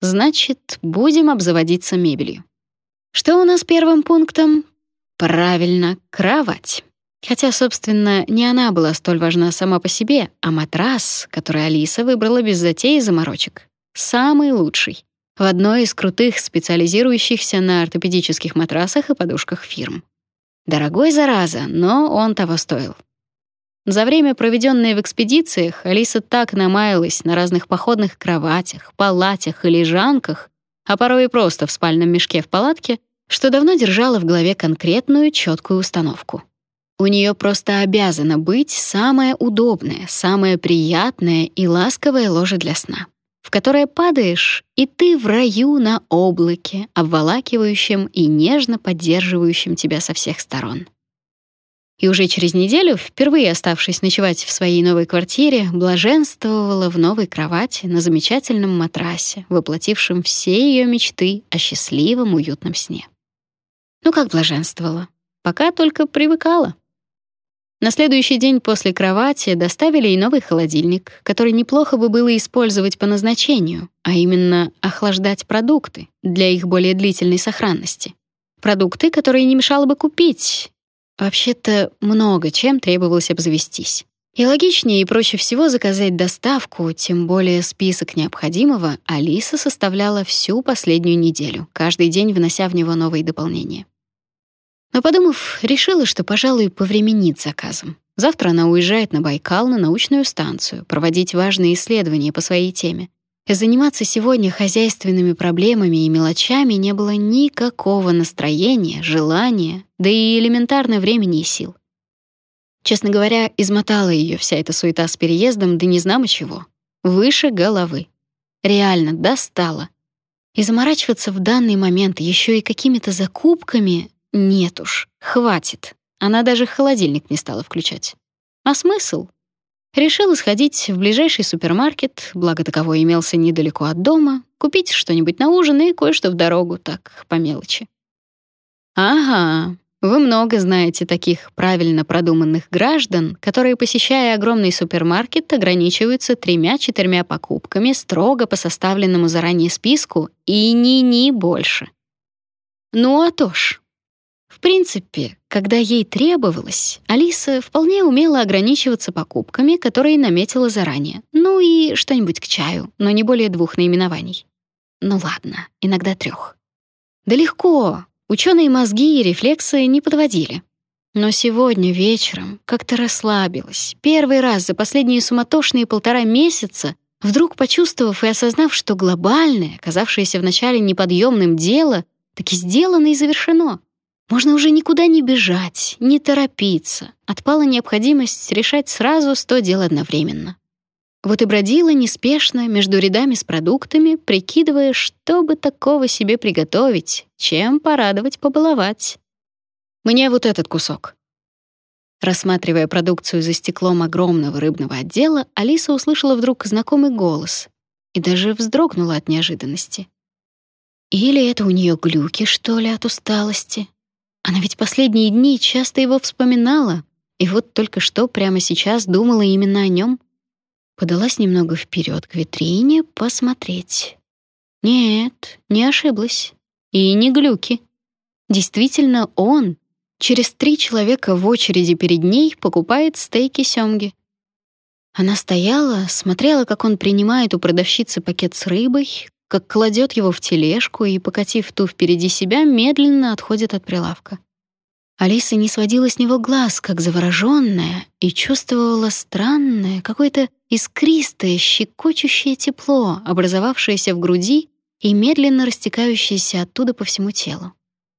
Значит, будем обзаводиться мебелью. Что у нас первым пунктом? Правильно, кровать. Хотя, собственно, не она была столь важна сама по себе, а матрас, который Алиса выбрала без затей и заморочек. Самый лучший. В одной из крутых специализирующихся на ортопедических матрасах и подушках фирм. Дорогой, зараза, но он того стоил. За время, проведенное в экспедициях, Алиса так намаялась на разных походных кроватях, палатях и лежанках, а порой и просто в спальном мешке в палатке, что давно держала в голове конкретную четкую установку. У нее просто обязано быть самое удобное, самое приятное и ласковое ложе для сна, в которое падаешь, и ты в раю на облаке, обволакивающем и нежно поддерживающем тебя со всех сторон. И уже через неделю, впервые оставшись ночевать в своей новой квартире, блаженствовала в новой кровати на замечательном матрасе, воплотившем все ее мечты о счастливом, уютном сне. Ну как блаженствовала? Пока только привыкала. На следующий день после кровати доставили и новый холодильник, который неплохо бы было использовать по назначению, а именно охлаждать продукты для их более длительной сохранности. Продукты, которые не мешало бы купить, Вообще-то много чем требовалось обзавестись. И логичнее и проще всего заказать доставку, тем более список необходимого Алиса составляла всю последнюю неделю, каждый день внося в него новые дополнения. Но подумав, решила, что, пожалуй, повременит заказом. Завтра она уезжает на Байкал на научную станцию, проводить важные исследования по своей теме. Заниматься сегодня хозяйственными проблемами и мелочами не было никакого настроения, желания, да и элементарно времени и сил. Честно говоря, измотала ее вся эта суета с переездом, да не знамо чего. Выше головы. Реально достала. И заморачиваться в данный момент еще и какими-то закупками нет уж, хватит. Она даже холодильник не стала включать. А смысл? Решила сходить в ближайший супермаркет, благо таковой имелся недалеко от дома, купить что-нибудь на ужин и кое-что в дорогу, так, по мелочи. Ага, вы много знаете таких правильно продуманных граждан, которые, посещая огромный супермаркет, ограничиваются тремя-четырьмя покупками строго по составленному заранее списку и ни-ни больше. Ну а то ж, в принципе, когда ей требовалось, Алиса вполне умела ограничиваться покупками, которые наметила заранее. Ну и что-нибудь к чаю, но не более двух наименований. Ну ладно, иногда трех. Да легко. Ученые мозги и рефлексы не подводили. Но сегодня вечером как-то расслабилась. Первый раз за последние суматошные полтора месяца, вдруг почувствовав и осознав, что глобальное, казавшееся вначале неподъемным дело, таки сделано и завершено. Можно уже никуда не бежать, не торопиться. Отпала необходимость решать сразу сто дел одновременно. Вот и бродила неспешно между рядами с продуктами, прикидывая, что бы такого себе приготовить, чем порадовать, побаловать. Мне вот этот кусок. Рассматривая продукцию за стеклом огромного рыбного отдела, Алиса услышала вдруг знакомый голос и даже вздрогнула от неожиданности. Или это у нее глюки, что ли, от усталости? Она ведь последние дни часто его вспоминала, и вот только что прямо сейчас думала именно о нем. Подалась немного вперед к витрине посмотреть. Нет, не ошиблась. И не глюки. Действительно, он через три человека в очереди перед ней покупает стейки сёмги. Она стояла, смотрела, как он принимает у продавщицы пакет с рыбой, как кладет его в тележку и, покатив ту впереди себя, медленно отходит от прилавка. Алиса не сводила с него глаз, как заворожённая, и чувствовала странное, какое-то искристое, щекочущее тепло, образовавшееся в груди и медленно растекающееся оттуда по всему телу.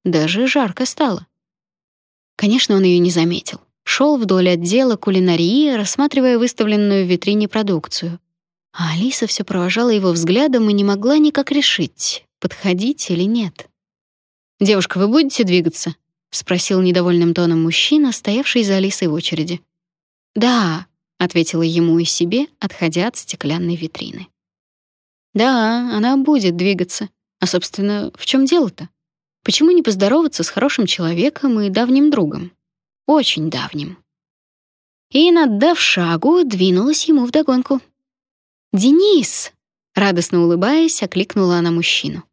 Даже жарко стало. Конечно, он ее не заметил. Шел вдоль отдела кулинарии, рассматривая выставленную в витрине продукцию, а Алиса все провожала его взглядом и не могла никак решить, подходить или нет. «Девушка, вы будете двигаться?» — спросил недовольным тоном мужчина, стоявший за Алисой в очереди. «Да», — ответила ему и себе, отходя от стеклянной витрины. «Да, она будет двигаться. А, собственно, в чем дело-то? Почему не поздороваться с хорошим человеком и давним другом? Очень давним». И, наддав шагу, двинулась ему вдогонку. «Денис!» — Радостно улыбаясь, окликнула она мужчину.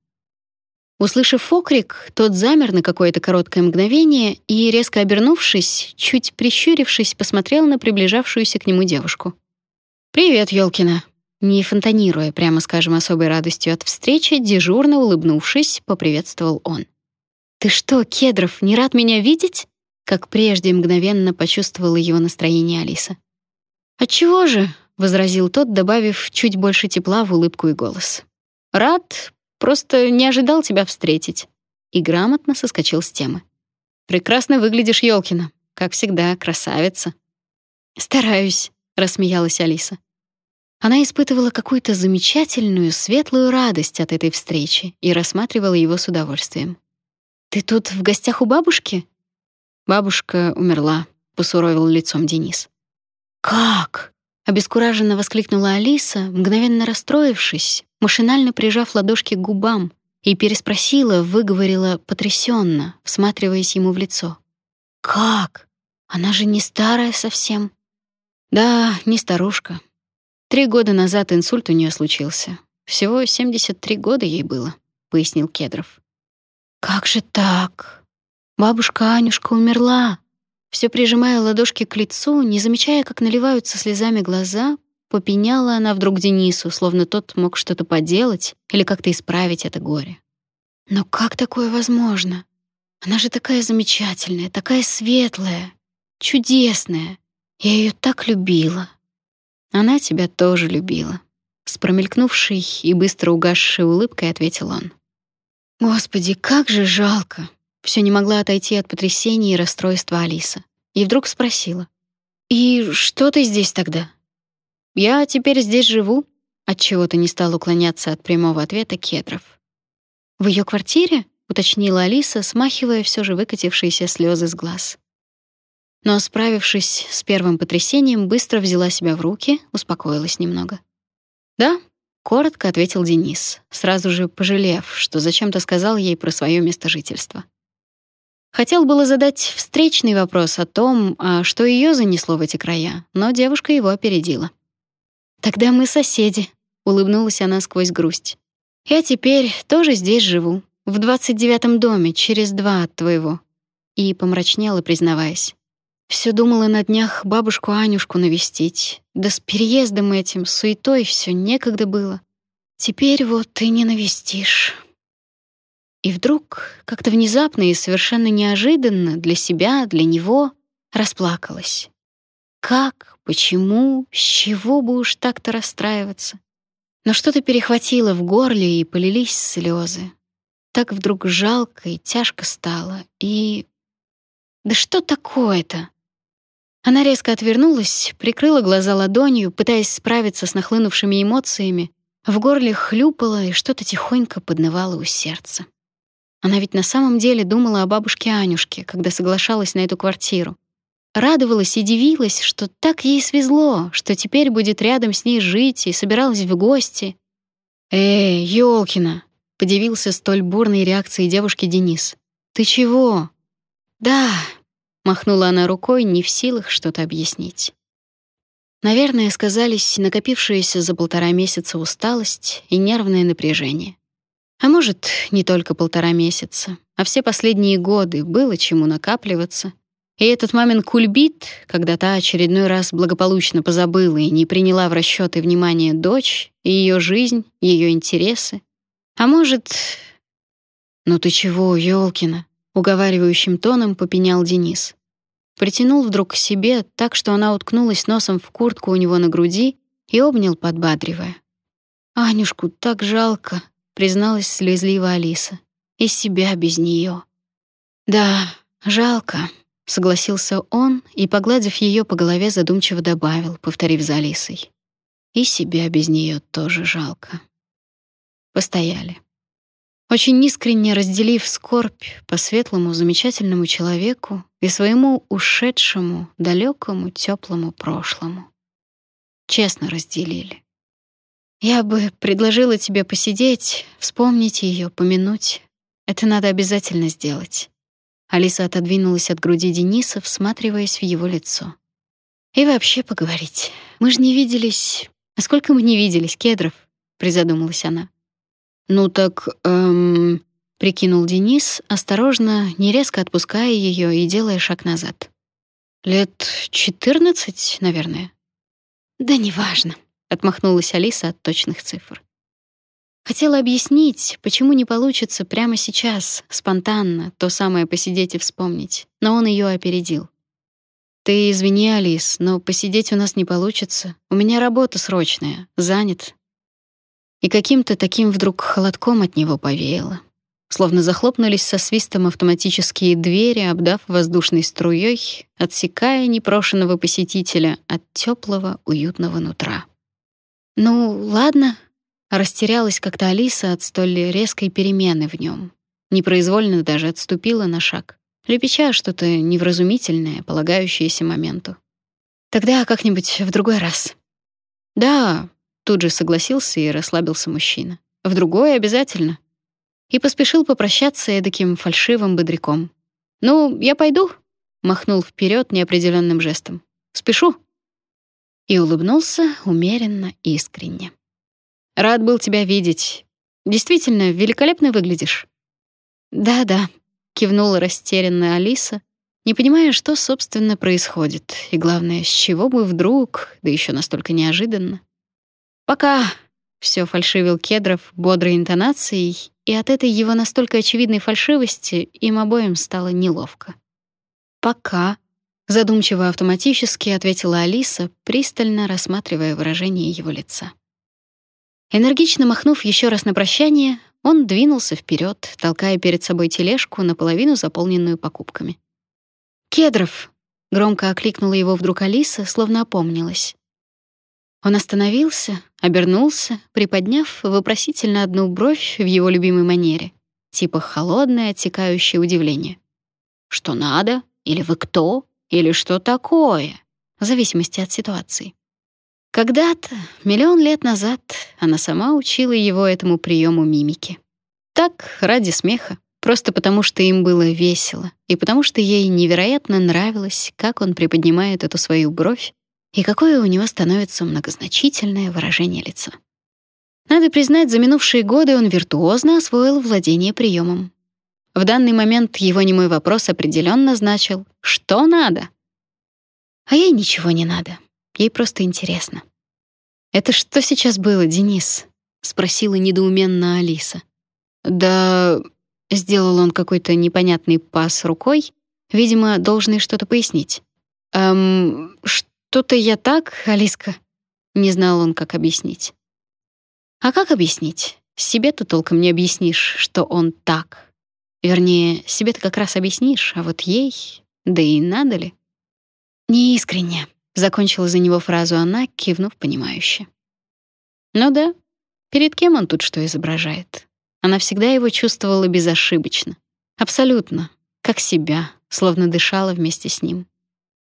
Услышав окрик, тот замер на какое-то короткое мгновение и, резко обернувшись, чуть прищурившись, посмотрел на приближавшуюся к нему девушку. «Привет, Ёлкина!» Не фонтанируя, прямо скажем, особой радостью от встречи, дежурно улыбнувшись, поприветствовал он. «Ты что, Кедров, не рад меня видеть?» Как прежде мгновенно почувствовала его настроение Алиса. «Отчего же?» — возразил тот, добавив чуть больше тепла в улыбку и голос. «Рад, просто не ожидал тебя встретить». И грамотно соскочил с темы. «Прекрасно выглядишь, Ёлкина. Как всегда, красавица». «Стараюсь», — рассмеялась Алиса. Она испытывала какую-то замечательную, светлую радость от этой встречи и рассматривала его с удовольствием. «Ты тут в гостях у бабушки?» «Бабушка умерла», — посуровил лицом Денис. «Как?» — обескураженно воскликнула Алиса, мгновенно расстроившись, машинально прижав ладошки к губам, и переспросила, выговорила потрясенно, всматриваясь ему в лицо. «Как? Она же не старая совсем». «Да, не старушка. Три года назад инсульт у нее случился. Всего 73 года ей было», — пояснил Кедров. «Как же так? Бабушка Анюшка умерла?» Все прижимая ладошки к лицу, не замечая, как наливаются слезами глаза, попеняла она вдруг Денису, словно тот мог что-то поделать или как-то исправить это горе. «Но как такое возможно? Она же такая замечательная, такая светлая, чудесная. Я ее так любила». «Она тебя тоже любила», — с промелькнувшей и быстро угасшей улыбкой ответил он. Господи, как же жалко. Все не могла отойти от потрясения и расстройства Алиса. И вдруг спросила: "И что ты здесь тогда?" "Я теперь здесь живу", отчего-то не стал уклоняться от прямого ответа Кедров. "В ее квартире?" уточнила Алиса, смахивая все же выкатившиеся слезы с глаз. Но, справившись с первым потрясением, быстро взяла себя в руки, успокоилась немного. "Да, коротко ответил Денис, сразу же пожалев, что зачем-то сказал ей про свое место жительства. Хотел было задать встречный вопрос о том, а что ее занесло в эти края, но девушка его опередила. Тогда мы соседи, улыбнулась она сквозь грусть. Я теперь тоже здесь живу, в двадцать девятом доме, через два от твоего. И помрачнела, признаваясь. Все думала на днях бабушку Анюшку навестить. Да с переездом этим, суетой все некогда было. Теперь вот ты не навестишь. И вдруг, как-то внезапно и совершенно неожиданно для себя, для него, расплакалась. Как, почему, с чего бы уж так-то расстраиваться? Но что-то перехватило в горле, и полились слезы. Так вдруг жалко и тяжко стало, и... Да что такое-то? Она резко отвернулась, прикрыла глаза ладонью, пытаясь справиться с нахлынувшими эмоциями. В горле хлюпало и что-то тихонько поднывало у сердца. Она ведь на самом деле думала о бабушке Анюшке, когда соглашалась на эту квартиру. Радовалась и дивилась, что так ей свезло, что теперь будет рядом с ней жить и собиралась в гости. «Эй, Ёлкина!» — подивился столь бурной реакцией девушки Денис. «Ты чего?» «Да, Махнула она рукой, не в силах что-то объяснить. Наверное, сказались накопившиеся за полтора месяца усталость и нервное напряжение. А может, не только полтора месяца, а все последние годы было чему накапливаться. И этот мамин кульбит, когда та очередной раз благополучно позабыла и не приняла в расчёт и внимание дочь, и её жизнь, её интересы. А может... «Ну ты чего, Ёлкина?» — уговаривающим тоном попенял Денис. Притянул вдруг к себе так, что она уткнулась носом в куртку у него на груди и обнял, подбадривая. «Анюшку так жалко», — призналась слезливо Алиса. «И себя без нее. «Да, жалко», — согласился он и, погладив ее по голове, задумчиво добавил, повторив за Алисой. «И себя без нее тоже жалко». Постояли. Очень искренне разделив скорбь по светлому, замечательному человеку и своему ушедшему, далекому, теплому прошлому. Честно разделили. Я бы предложила тебе посидеть, вспомнить ее, помянуть. Это надо обязательно сделать. Алиса отодвинулась от груди Дениса, всматриваясь в его лицо. И вообще поговорить. Мы же не виделись. А сколько мы не виделись, Кедров? призадумалась она. Ну так, эм, прикинул Денис, осторожно, не резко отпуская ее и делая шаг назад. Лет четырнадцать, наверное. Да неважно, отмахнулась Алиса от точных цифр. Хотела объяснить, почему не получится прямо сейчас, спонтанно, то самое посидеть и вспомнить, но он ее опередил. Ты извини, Алис, но посидеть у нас не получится. У меня работа срочная, занят. И каким-то таким вдруг холодком от него повеяло. Словно захлопнулись со свистом автоматические двери, обдав воздушной струей, отсекая непрошенного посетителя от теплого, уютного нутра. Ну, ладно, растерялась как-то Алиса от столь резкой перемены в нем. Непроизвольно даже отступила на шаг лепеча что-то невразумительное, полагающееся моменту. Тогда как-нибудь в другой раз. Да, тут же согласился и расслабился мужчина. В другой обязательно. И поспешил попрощаться эдаким фальшивым бодряком. Ну, я пойду, махнул вперед неопределенным жестом. Спешу. И улыбнулся умеренно искренне. Рад был тебя видеть. Действительно, великолепно выглядишь. Да-да, кивнула растерянная Алиса, не понимая, что собственно происходит, и главное, с чего бы вдруг, да еще настолько неожиданно. Пока все фальшивил Кедров бодрой интонацией, и от этой его настолько очевидной фальшивости им обоим стало неловко. Пока задумчиво автоматически ответила Алиса, пристально рассматривая выражение его лица. Энергично махнув еще раз на прощание, он двинулся вперед, толкая перед собой тележку, наполовину заполненную покупками. «Кедров!» — громко окликнула его вдруг Алиса, словно опомнилась. Он остановился, обернулся, приподняв вопросительно одну бровь в его любимой манере, типа холодное, оттекающее удивление. «Что надо? Или вы кто? Или что такое?» В зависимости от ситуации. Когда-то, миллион лет назад, она сама учила его этому приему мимики. Так, ради смеха, просто потому что им было весело, и потому что ей невероятно нравилось, как он приподнимает эту свою бровь и какое у него становится многозначительное выражение лица. Надо признать, за минувшие годы он виртуозно освоил владение приемом. В данный момент его немой вопрос определенно значил «что надо?». А ей ничего не надо. Ей просто интересно. «Это что сейчас было, Денис?» — спросила недоуменно Алиса. «Да...» — сделал он какой-то непонятный пас рукой, видимо, должный что-то пояснить. «Эм, что-то я так, Алиска?» Не знал он, как объяснить. «А как объяснить? Себе-то толком не объяснишь, что он так. Вернее, себе ты как раз объяснишь, а вот ей... Да и надо ли?» «Неискренне», закончила за него фразу она, кивнув понимающе. Ну да, перед кем он тут что изображает? Она всегда его чувствовала безошибочно, абсолютно, как себя, словно дышала вместе с ним.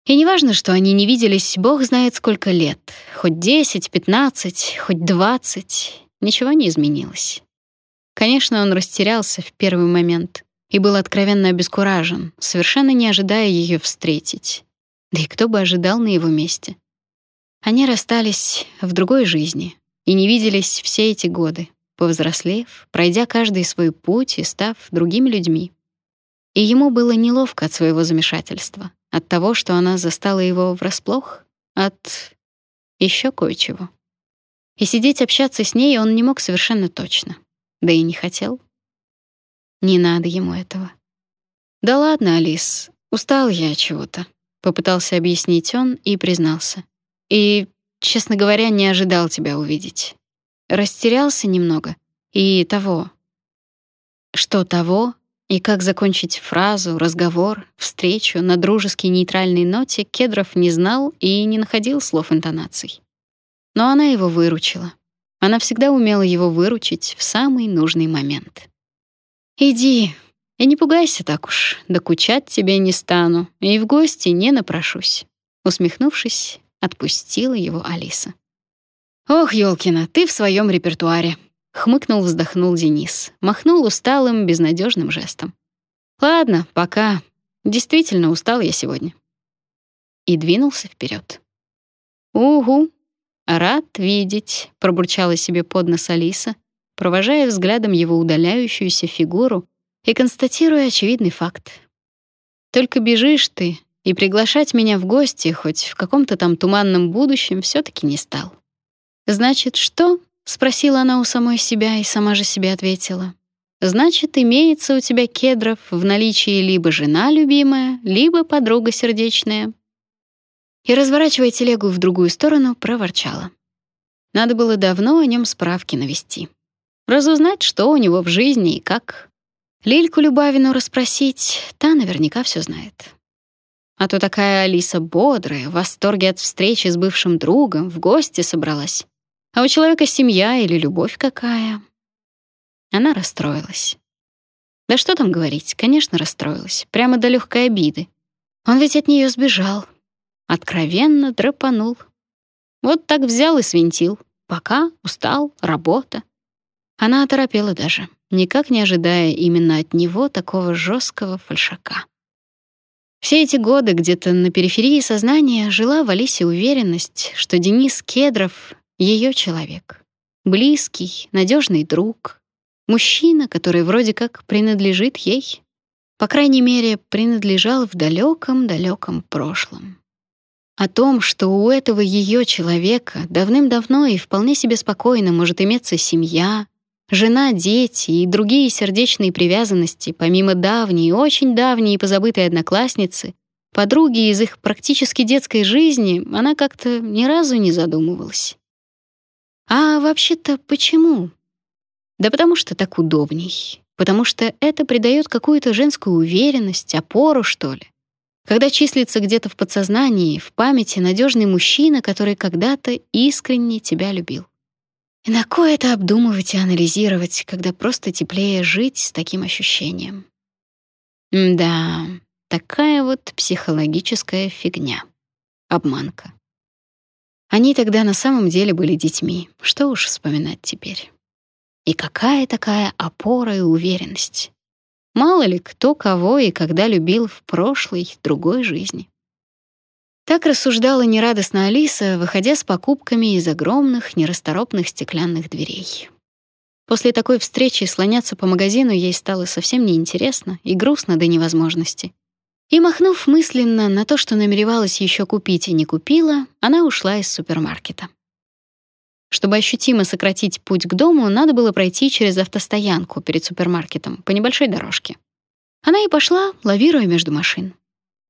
И неважно, что они не виделись, бог знает сколько лет, хоть 10, 15, хоть 20, ничего не изменилось. Конечно, он растерялся в первый момент и был откровенно обескуражен, совершенно не ожидая ее встретить. Да и кто бы ожидал на его месте? Они расстались в другой жизни и не виделись все эти годы, повзрослев, пройдя каждый свой путь и став другими людьми. И ему было неловко от своего замешательства, от того, что она застала его врасплох, от еще кое-чего. И сидеть общаться с ней он не мог совершенно точно, да и не хотел. Не надо ему этого. Да ладно, Алис, устал я чего-то. Попытался объяснить он и признался. И, честно говоря, не ожидал тебя увидеть. Растерялся немного. И того. Что того? И как закончить фразу, разговор, встречу на дружеской нейтральной ноте Кедров не знал и не находил слов интонаций. Но она его выручила. Она всегда умела его выручить в самый нужный момент. «Иди, и не пугайся так уж, докучать тебе не стану, и в гости не напрошусь. Усмехнувшись, отпустила его Алиса. Ох, Ёлкина, ты в своем репертуаре, хмыкнул, вздохнул Денис, махнул усталым, безнадежным жестом. Ладно, пока. Действительно устал я сегодня. И двинулся вперед. Угу. «Рад видеть», — пробурчала себе под нос Алиса, провожая взглядом его удаляющуюся фигуру и констатируя очевидный факт. «Только бежишь ты, и приглашать меня в гости хоть в каком-то там туманном будущем все таки не стал». «Значит, что?» — спросила она у самой себя и сама же себе ответила. «Значит, имеется у тебя, Кедров, в наличии либо жена любимая, либо подруга сердечная, и, разворачивая телегу в другую сторону, проворчала. Надо было давно о нем справки навести. Разузнать, что у него в жизни и как. Лильку Любавину расспросить, та наверняка все знает. А то такая Алиса бодрая, в восторге от встречи с бывшим другом, в гости собралась. А у человека семья или любовь какая. Она расстроилась. Да что там говорить, конечно, расстроилась, прямо до легкой обиды. Он ведь от нее сбежал, Откровенно драпанул. Вот так взял и свинтил. Пока, устал, работа. Она оторопела даже, никак не ожидая именно от него такого жесткого фальшака. Все эти годы где-то на периферии сознания жила в Алисе уверенность, что Денис Кедров — ее человек. Близкий, надежный друг. Мужчина, который вроде как принадлежит ей. По крайней мере, принадлежал в далеком-далеком прошлом. О том, что у этого ее человека давным-давно и вполне себе спокойно может иметься семья, жена, дети и другие сердечные привязанности, помимо давней, очень давней и позабытой одноклассницы, подруги из их практически детской жизни, она как-то ни разу не задумывалась. А вообще-то почему? Да потому что так удобней. Потому что это придает какую-то женскую уверенность, опору, что ли когда числится где-то в подсознании, в памяти надежный мужчина, который когда-то искренне тебя любил. И на кое это обдумывать и анализировать, когда просто теплее жить с таким ощущением? да, такая вот психологическая фигня. Обманка. Они тогда на самом деле были детьми. Что уж вспоминать теперь. И какая такая опора и уверенность. Мало ли кто кого и когда любил в прошлой, другой жизни. Так рассуждала нерадостно Алиса, выходя с покупками из огромных, нерасторопных стеклянных дверей. После такой встречи слоняться по магазину ей стало совсем неинтересно и грустно до невозможности. И махнув мысленно на то, что намеревалась еще купить и не купила, она ушла из супермаркета. Чтобы ощутимо сократить путь к дому, надо было пройти через автостоянку перед супермаркетом по небольшой дорожке. Она и пошла, лавируя между машин.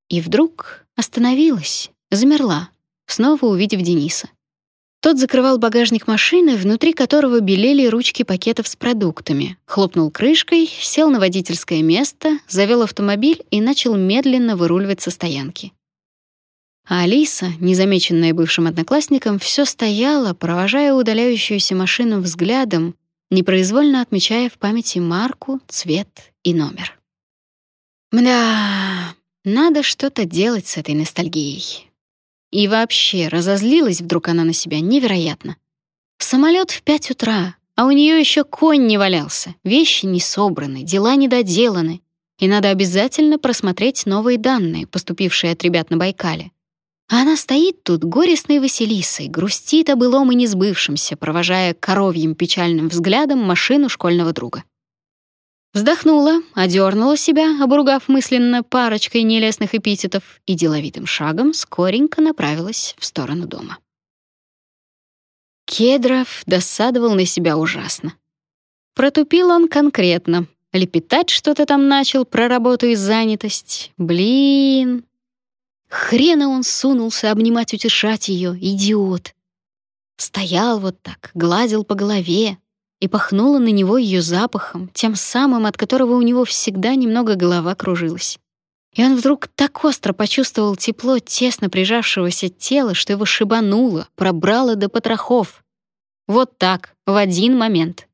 И вдруг остановилась, замерла, снова увидев Дениса. Тот закрывал багажник машины, внутри которого белели ручки пакетов с продуктами, хлопнул крышкой, сел на водительское место, завел автомобиль и начал медленно выруливать со стоянки. А Алиса, незамеченная бывшим одноклассником, все стояла, провожая удаляющуюся машину взглядом, непроизвольно отмечая в памяти марку, цвет и номер. Мда, надо что-то делать с этой ностальгией. И вообще, разозлилась вдруг она на себя невероятно. Самолет в пять утра, а у нее еще конь не валялся, вещи не собраны, дела не доделаны, и надо обязательно просмотреть новые данные, поступившие от ребят на Байкале. А она стоит тут горестной Василисой, грустит о былом и несбывшемся, провожая коровьим печальным взглядом машину школьного друга. Вздохнула, одернула себя, обругав мысленно парочкой нелестных эпитетов, и деловитым шагом скоренько направилась в сторону дома. Кедров досадовал на себя ужасно. Протупил он конкретно. Лепетать что-то там начал про работу и занятость. Блин, Хрена он сунулся обнимать, утешать ее, идиот. Стоял вот так, гладил по голове, и пахнуло на него ее запахом, тем самым, от которого у него всегда немного голова кружилась. И он вдруг так остро почувствовал тепло тесно прижавшегося тела, что его шибануло, пробрало до потрохов. Вот так, в один момент.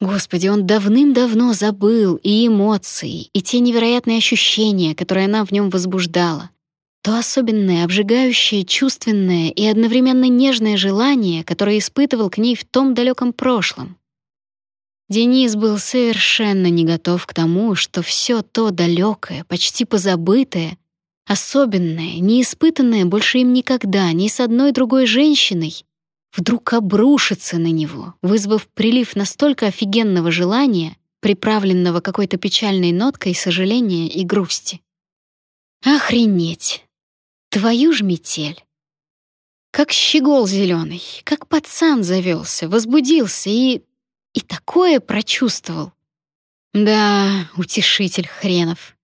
Господи, он давным-давно забыл и эмоции, и те невероятные ощущения, которые она в нем возбуждала то особенное, обжигающее, чувственное и одновременно нежное желание, которое испытывал к ней в том далеком прошлом. Денис был совершенно не готов к тому, что все то далекое, почти позабытое, особенное, не испытанное больше им никогда ни с одной другой женщиной, вдруг обрушится на него, вызвав прилив настолько офигенного желания, приправленного какой-то печальной ноткой сожаления и грусти. Охренеть! Твою ж метель! Как щегол зеленый, как пацан завелся, возбудился и... и такое прочувствовал. Да, утешитель хренов.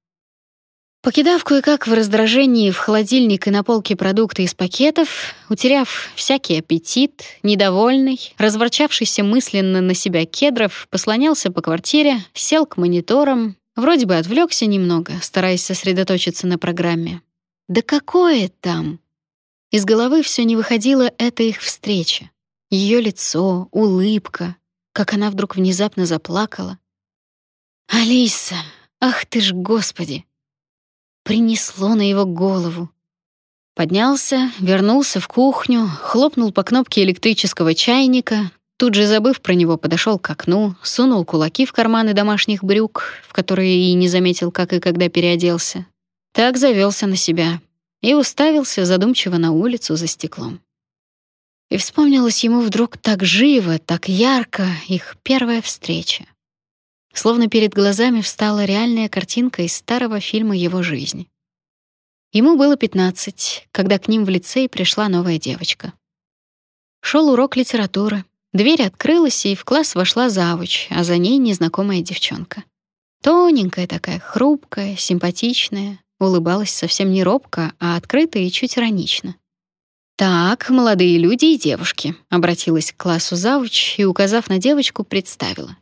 Покидав кое-как в раздражении в холодильник и на полке продукты из пакетов, утеряв всякий аппетит, недовольный, разворчавшийся мысленно на себя кедров, послонялся по квартире, сел к мониторам, вроде бы отвлекся немного, стараясь сосредоточиться на программе. Да какое там? Из головы все не выходила эта их встреча. Ее лицо, улыбка, как она вдруг внезапно заплакала. «Алиса, ах ты ж, Господи!» принесло на его голову. Поднялся, вернулся в кухню, хлопнул по кнопке электрического чайника, тут же забыв про него, подошел к окну, сунул кулаки в карманы домашних брюк, в которые и не заметил, как и когда переоделся. Так завелся на себя и уставился задумчиво на улицу за стеклом. И вспомнилось ему вдруг так живо, так ярко их первая встреча. Словно перед глазами встала реальная картинка из старого фильма его жизни. Ему было 15, когда к ним в лицей пришла новая девочка. Шел урок литературы. Дверь открылась, и в класс вошла завуч, а за ней незнакомая девчонка. Тоненькая такая, хрупкая, симпатичная, улыбалась совсем не робко, а открыто и чуть иронично. «Так, молодые люди и девушки», — обратилась к классу завуч и, указав на девочку, представила.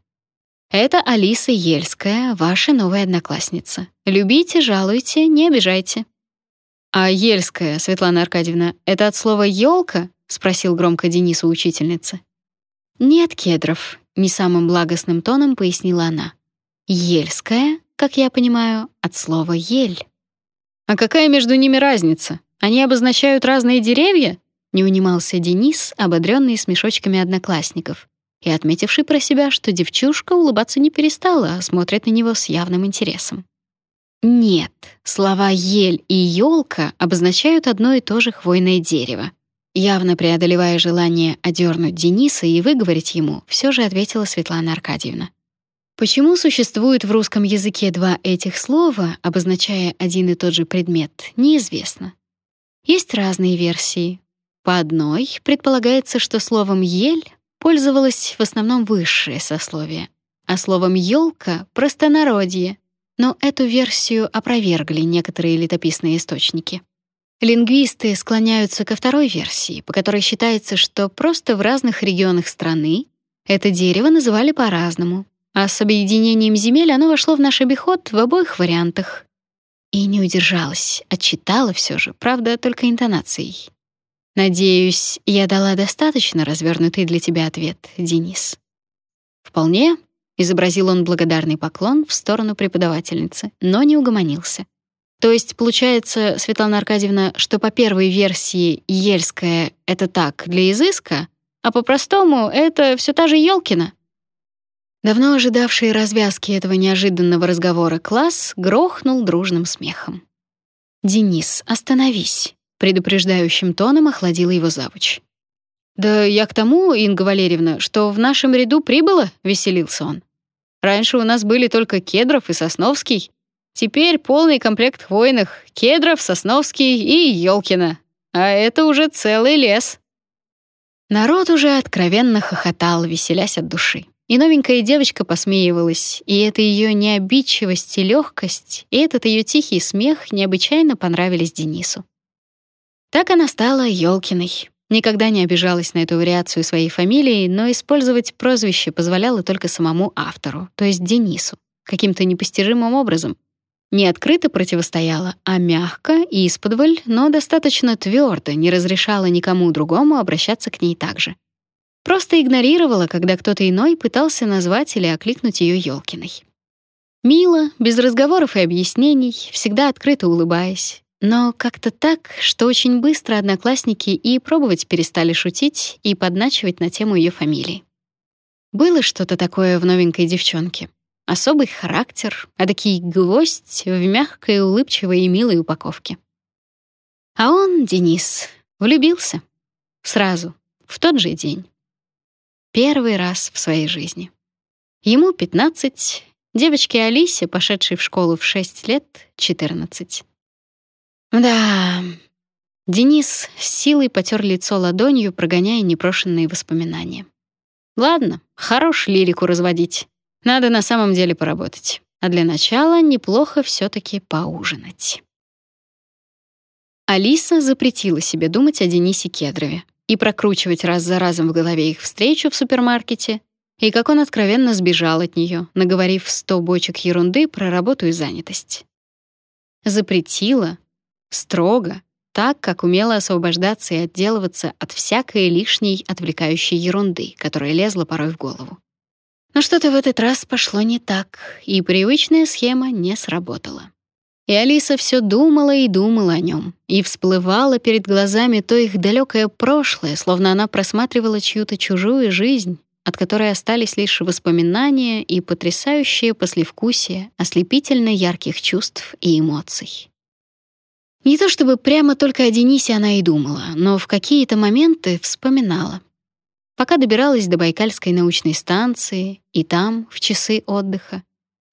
Это Алиса Ельская, ваша новая одноклассница. Любите, жалуйте, не обижайте. А Ельская, Светлана Аркадьевна, это от слова ёлка? спросил громко Денис у учительницы. Нет, Кедров, не самым благостным тоном пояснила она. Ельская, как я понимаю, от слова ель. А какая между ними разница? Они обозначают разные деревья? Не унимался Денис, ободрённый смешочками одноклассников и отметивший про себя, что девчушка улыбаться не перестала, а смотрит на него с явным интересом. Нет, слова «ель» и «ёлка» обозначают одно и то же хвойное дерево. Явно преодолевая желание одернуть Дениса и выговорить ему, все же ответила Светлана Аркадьевна. Почему существует в русском языке два этих слова, обозначая один и тот же предмет, неизвестно. Есть разные версии. По одной предполагается, что словом «ель» пользовалось в основном высшее сословие, а словом «ёлка» — простонародье. Но эту версию опровергли некоторые летописные источники. Лингвисты склоняются ко второй версии, по которой считается, что просто в разных регионах страны это дерево называли по-разному, а с объединением земель оно вошло в наш обиход в обоих вариантах. И не удержалась, отчитала все же, правда, только интонацией. Надеюсь, я дала достаточно развернутый для тебя ответ, Денис. Вполне, изобразил он благодарный поклон в сторону преподавательницы, но не угомонился. То есть получается, Светлана Аркадьевна, что по первой версии Ельская это так для изыска, а по-простому это все та же Ёлкина. Давно ожидавший развязки этого неожиданного разговора класс грохнул дружным смехом. Денис, остановись предупреждающим тоном охладила его завуч. «Да я к тому, Инга Валерьевна, что в нашем ряду прибыло», — веселился он. «Раньше у нас были только Кедров и Сосновский. Теперь полный комплект хвойных — Кедров, Сосновский и Ёлкина. А это уже целый лес». Народ уже откровенно хохотал, веселясь от души. И новенькая девочка посмеивалась, и эта ее необидчивость и легкость, и этот ее тихий смех необычайно понравились Денису. Так она стала Ёлкиной. Никогда не обижалась на эту вариацию своей фамилии, но использовать прозвище позволяло только самому автору, то есть Денису, каким-то непостижимым образом. Не открыто противостояла, а мягко и исподволь, но достаточно твердо не разрешала никому другому обращаться к ней так же. Просто игнорировала, когда кто-то иной пытался назвать или окликнуть ее Ёлкиной. Мило, без разговоров и объяснений, всегда открыто улыбаясь, но как-то так, что очень быстро одноклассники и пробовать перестали шутить и подначивать на тему ее фамилии. Было что-то такое в новенькой девчонке. Особый характер, адакий гвоздь в мягкой, улыбчивой и милой упаковке. А он, Денис, влюбился. Сразу, в тот же день. Первый раз в своей жизни. Ему 15, девочке Алисе, пошедшей в школу в 6 лет, 14. Да. Денис с силой потер лицо ладонью, прогоняя непрошенные воспоминания. Ладно, хорош лирику разводить. Надо на самом деле поработать. А для начала неплохо все таки поужинать. Алиса запретила себе думать о Денисе Кедрове и прокручивать раз за разом в голове их встречу в супермаркете, и как он откровенно сбежал от нее, наговорив сто бочек ерунды про работу и занятость. Запретила строго, так, как умела освобождаться и отделываться от всякой лишней отвлекающей ерунды, которая лезла порой в голову. Но что-то в этот раз пошло не так, и привычная схема не сработала. И Алиса все думала и думала о нем, и всплывала перед глазами то их далекое прошлое, словно она просматривала чью-то чужую жизнь, от которой остались лишь воспоминания и потрясающее послевкусие ослепительно ярких чувств и эмоций. Не то чтобы прямо только о Денисе она и думала, но в какие-то моменты вспоминала. Пока добиралась до Байкальской научной станции, и там, в часы отдыха,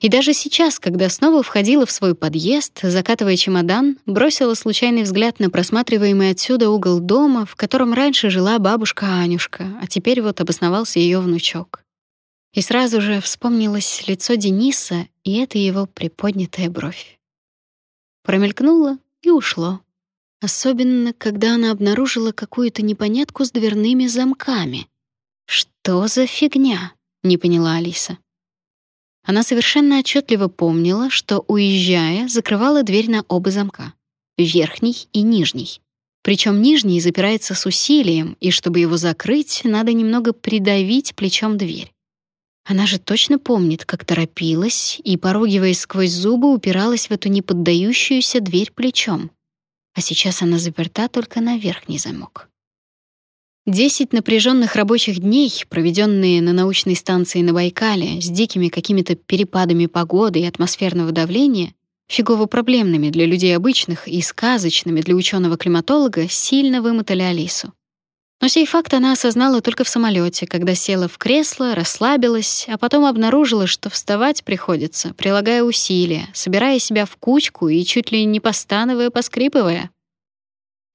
и даже сейчас, когда снова входила в свой подъезд, закатывая чемодан, бросила случайный взгляд на просматриваемый отсюда угол дома, в котором раньше жила бабушка Анюшка, а теперь вот обосновался ее внучок. И сразу же вспомнилось лицо Дениса и эта его приподнятая бровь. Промелькнуло и ушло. Особенно, когда она обнаружила какую-то непонятку с дверными замками. «Что за фигня?» — не поняла Алиса. Она совершенно отчетливо помнила, что, уезжая, закрывала дверь на оба замка — верхний и нижний. Причем нижний запирается с усилием, и чтобы его закрыть, надо немного придавить плечом дверь. Она же точно помнит, как торопилась и, поругиваясь сквозь зубы, упиралась в эту неподдающуюся дверь плечом. А сейчас она заперта только на верхний замок. Десять напряженных рабочих дней, проведенные на научной станции на Байкале с дикими какими-то перепадами погоды и атмосферного давления, фигово проблемными для людей обычных и сказочными для ученого-климатолога, сильно вымотали Алису. Но сей факт она осознала только в самолете, когда села в кресло, расслабилась, а потом обнаружила, что вставать приходится, прилагая усилия, собирая себя в кучку и чуть ли не постановая, поскрипывая.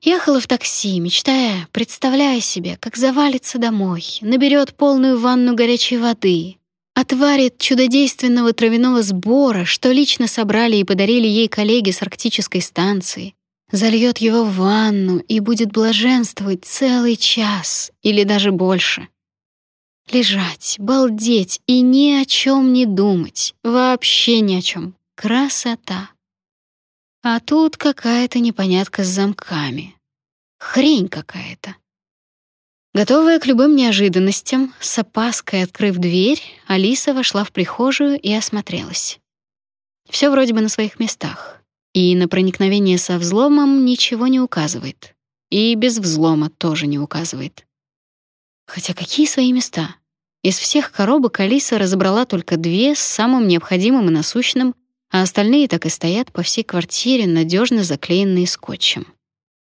Ехала в такси, мечтая, представляя себе, как завалится домой, наберет полную ванну горячей воды, отварит чудодейственного травяного сбора, что лично собрали и подарили ей коллеги с арктической станции, зальет его в ванну и будет блаженствовать целый час или даже больше. Лежать, балдеть и ни о чем не думать, вообще ни о чем. Красота. А тут какая-то непонятка с замками. Хрень какая-то. Готовая к любым неожиданностям, с опаской открыв дверь, Алиса вошла в прихожую и осмотрелась. Все вроде бы на своих местах. И на проникновение со взломом ничего не указывает. И без взлома тоже не указывает. Хотя какие свои места? Из всех коробок Алиса разобрала только две с самым необходимым и насущным, а остальные так и стоят по всей квартире, надежно заклеенные скотчем.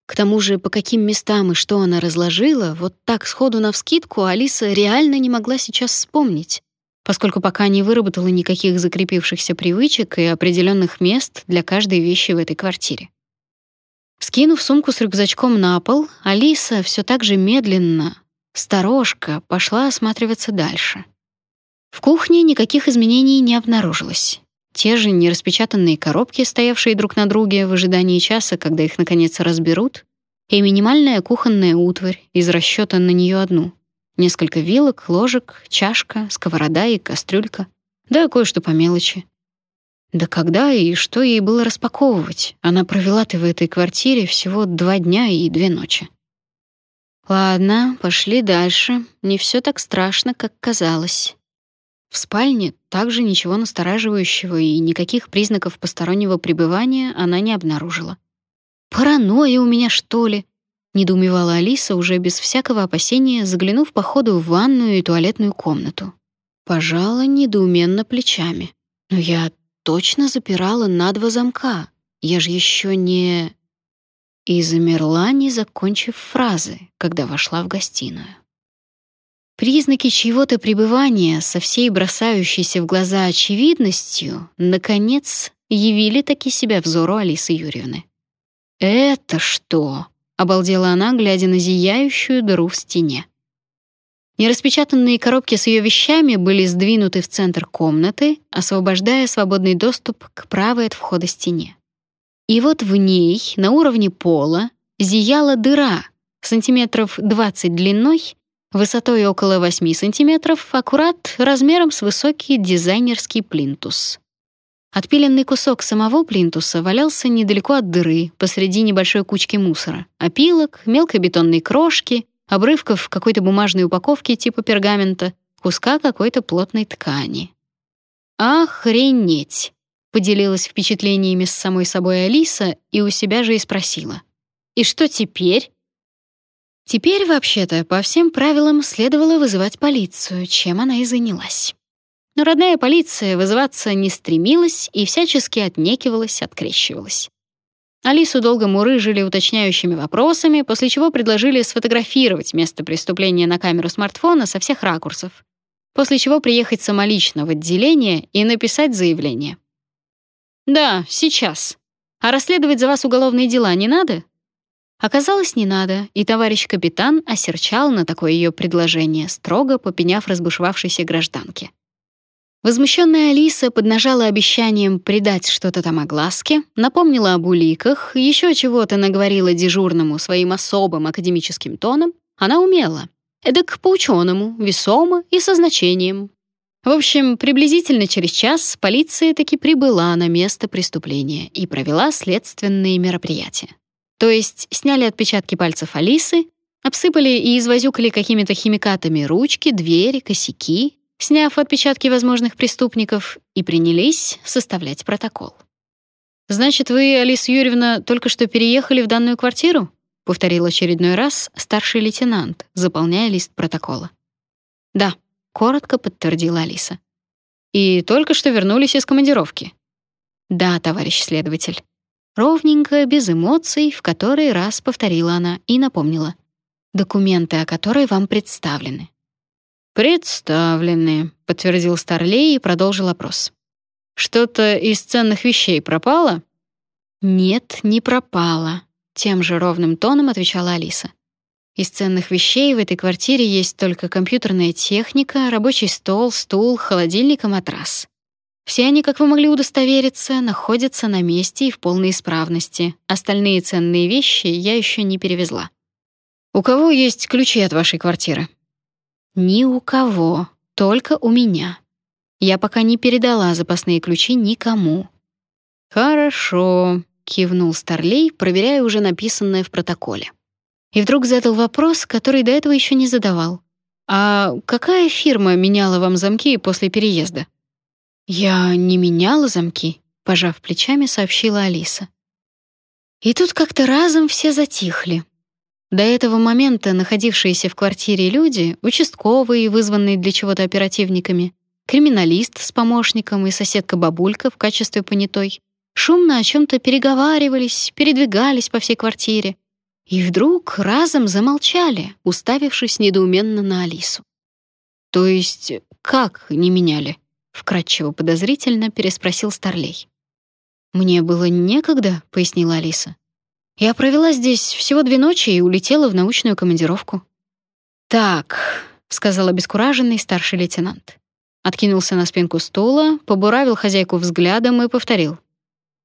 К тому же, по каким местам и что она разложила, вот так сходу навскидку Алиса реально не могла сейчас вспомнить, поскольку пока не выработала никаких закрепившихся привычек и определенных мест для каждой вещи в этой квартире. Скинув сумку с рюкзачком на пол, Алиса все так же медленно, сторожка, пошла осматриваться дальше. В кухне никаких изменений не обнаружилось. Те же нераспечатанные коробки, стоявшие друг на друге в ожидании часа, когда их наконец разберут, и минимальная кухонная утварь из расчета на нее одну. Несколько вилок, ложек, чашка, сковорода и кастрюлька. Да кое-что по мелочи. Да когда и что ей было распаковывать? Она провела-то в этой квартире всего два дня и две ночи. Ладно, пошли дальше. Не все так страшно, как казалось. В спальне также ничего настораживающего и никаких признаков постороннего пребывания она не обнаружила. «Паранойя у меня, что ли?» — недоумевала Алиса, уже без всякого опасения, заглянув по ходу в ванную и туалетную комнату. Пожала недоуменно плечами. «Но я точно запирала на два замка. Я же еще не...» И замерла, не закончив фразы, когда вошла в гостиную. Признаки чьего-то пребывания со всей бросающейся в глаза очевидностью, наконец, явили таки себя взору Алисы Юрьевны. «Это что?» — обалдела она, глядя на зияющую дыру в стене. Нераспечатанные коробки с ее вещами были сдвинуты в центр комнаты, освобождая свободный доступ к правой от входа стене. И вот в ней, на уровне пола, зияла дыра, сантиметров 20 длиной высотой около 8 сантиметров, аккурат размером с высокий дизайнерский плинтус. Отпиленный кусок самого плинтуса валялся недалеко от дыры, посреди небольшой кучки мусора. Опилок, мелкой бетонной крошки, обрывков какой-то бумажной упаковки типа пергамента, куска какой-то плотной ткани. «Охренеть!» — поделилась впечатлениями с самой собой Алиса и у себя же и спросила. «И что теперь?» Теперь, вообще-то, по всем правилам следовало вызывать полицию, чем она и занялась. Но родная полиция вызываться не стремилась и всячески отнекивалась, открещивалась. Алису долго мурыжили уточняющими вопросами, после чего предложили сфотографировать место преступления на камеру смартфона со всех ракурсов, после чего приехать самолично в отделение и написать заявление. «Да, сейчас. А расследовать за вас уголовные дела не надо?» Оказалось, не надо, и товарищ капитан осерчал на такое ее предложение, строго попеняв разбушевавшейся гражданке. Возмущенная Алиса поднажала обещанием придать что-то там огласке, напомнила об уликах, еще чего-то наговорила дежурному своим особым академическим тоном. Она умела. Эдак по-ученому, весомо и со значением. В общем, приблизительно через час полиция таки прибыла на место преступления и провела следственные мероприятия. То есть сняли отпечатки пальцев Алисы, обсыпали и извозюкали какими-то химикатами ручки, двери, косяки, сняв отпечатки возможных преступников, и принялись составлять протокол. «Значит, вы, Алиса Юрьевна, только что переехали в данную квартиру?» — повторил очередной раз старший лейтенант, заполняя лист протокола. «Да», — коротко подтвердила Алиса. «И только что вернулись из командировки?» «Да, товарищ следователь». Ровненько, без эмоций, в который раз повторила она и напомнила. «Документы, о которой вам представлены». «Представлены», — подтвердил Старлей и продолжил опрос. «Что-то из ценных вещей пропало?» «Нет, не пропало», — тем же ровным тоном отвечала Алиса. «Из ценных вещей в этой квартире есть только компьютерная техника, рабочий стол, стул, холодильник и матрас. Все они, как вы могли удостовериться, находятся на месте и в полной исправности. Остальные ценные вещи я еще не перевезла. У кого есть ключи от вашей квартиры? Ни у кого, только у меня. Я пока не передала запасные ключи никому. Хорошо, кивнул Старлей, проверяя уже написанное в протоколе. И вдруг задал вопрос, который до этого еще не задавал. А какая фирма меняла вам замки после переезда? «Я не меняла замки», — пожав плечами, сообщила Алиса. И тут как-то разом все затихли. До этого момента находившиеся в квартире люди, участковые, вызванные для чего-то оперативниками, криминалист с помощником и соседка-бабулька в качестве понятой, шумно о чем то переговаривались, передвигались по всей квартире. И вдруг разом замолчали, уставившись недоуменно на Алису. То есть как не меняли? Вкратчиво подозрительно переспросил Старлей. Мне было некогда, пояснила Алиса. Я провела здесь всего две ночи и улетела в научную командировку. Так, сказал обескураженный старший лейтенант. Откинулся на спинку стула, побуравил хозяйку взглядом и повторил: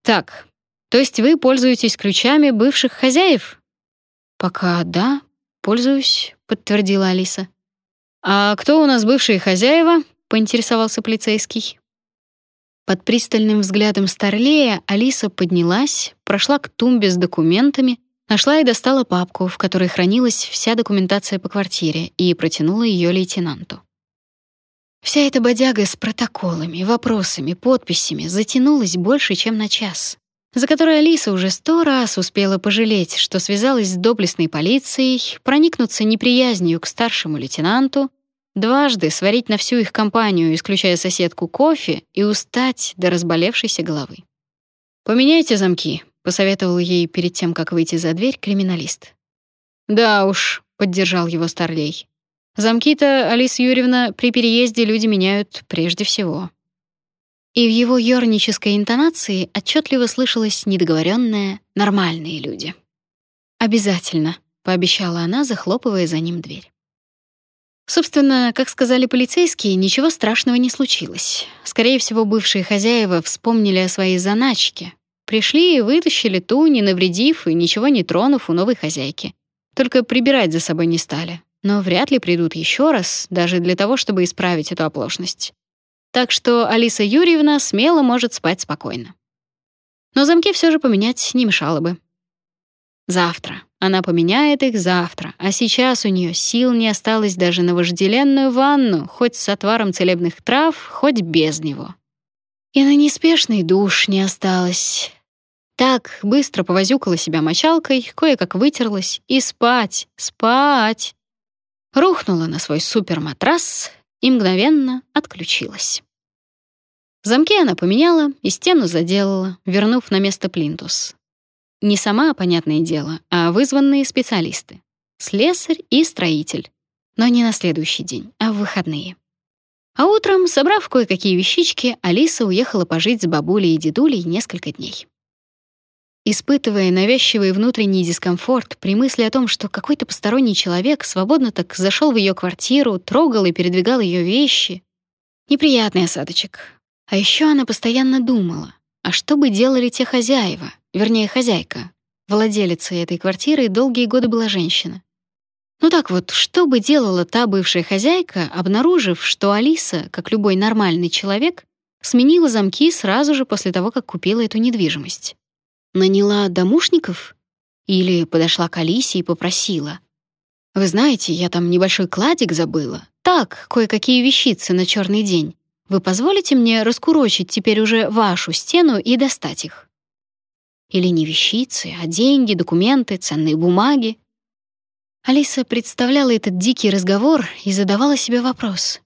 "Так, то есть вы пользуетесь ключами бывших хозяев?" "Пока да, пользуюсь", подтвердила Алиса. "А кто у нас бывшие хозяева?" Поинтересовался полицейский. Под пристальным взглядом Старлея Алиса поднялась, прошла к тумбе с документами, нашла и достала папку, в которой хранилась вся документация по квартире, и протянула ее лейтенанту. Вся эта бодяга с протоколами, вопросами, подписями затянулась больше, чем на час, за который Алиса уже сто раз успела пожалеть, что связалась с доблестной полицией, проникнуться неприязнью к старшему лейтенанту, Дважды сварить на всю их компанию, исключая соседку, кофе и устать до разболевшейся головы. «Поменяйте замки», — посоветовал ей перед тем, как выйти за дверь криминалист. «Да уж», — поддержал его Старлей. Замки-то, Алиса Юрьевна, при переезде люди меняют прежде всего. И в его ёрнической интонации отчетливо слышалось недоговоренное «нормальные люди». «Обязательно», — пообещала она, захлопывая за ним дверь. Собственно, как сказали полицейские, ничего страшного не случилось. Скорее всего, бывшие хозяева вспомнили о своей заначке. Пришли и вытащили ту, не навредив и ничего не тронув у новой хозяйки. Только прибирать за собой не стали. Но вряд ли придут еще раз, даже для того, чтобы исправить эту оплошность. Так что Алиса Юрьевна смело может спать спокойно. Но замки все же поменять не мешало бы. Завтра. Она поменяет их завтра, а сейчас у нее сил не осталось даже на вожделенную ванну, хоть с отваром целебных трав, хоть без него. И на неспешный душ не осталось. Так, быстро повозюкала себя мочалкой, кое-как вытерлась, и спать, спать. Рухнула на свой суперматрас и мгновенно отключилась. Замки она поменяла и стену заделала, вернув на место плинтус. Не сама, понятное дело, а вызванные специалисты. Слесарь и строитель. Но не на следующий день, а в выходные. А утром, собрав кое-какие вещички, Алиса уехала пожить с бабулей и дедулей несколько дней. Испытывая навязчивый внутренний дискомфорт при мысли о том, что какой-то посторонний человек свободно так зашел в ее квартиру, трогал и передвигал ее вещи. Неприятный осадочек. А еще она постоянно думала, а что бы делали те хозяева, вернее, хозяйка. Владелицей этой квартиры долгие годы была женщина. Ну так вот, что бы делала та бывшая хозяйка, обнаружив, что Алиса, как любой нормальный человек, сменила замки сразу же после того, как купила эту недвижимость? Наняла домушников? Или подошла к Алисе и попросила? «Вы знаете, я там небольшой кладик забыла. Так, кое-какие вещицы на черный день. Вы позволите мне раскурочить теперь уже вашу стену и достать их?» Или не вещицы, а деньги, документы, ценные бумаги. Алиса представляла этот дикий разговор и задавала себе вопрос.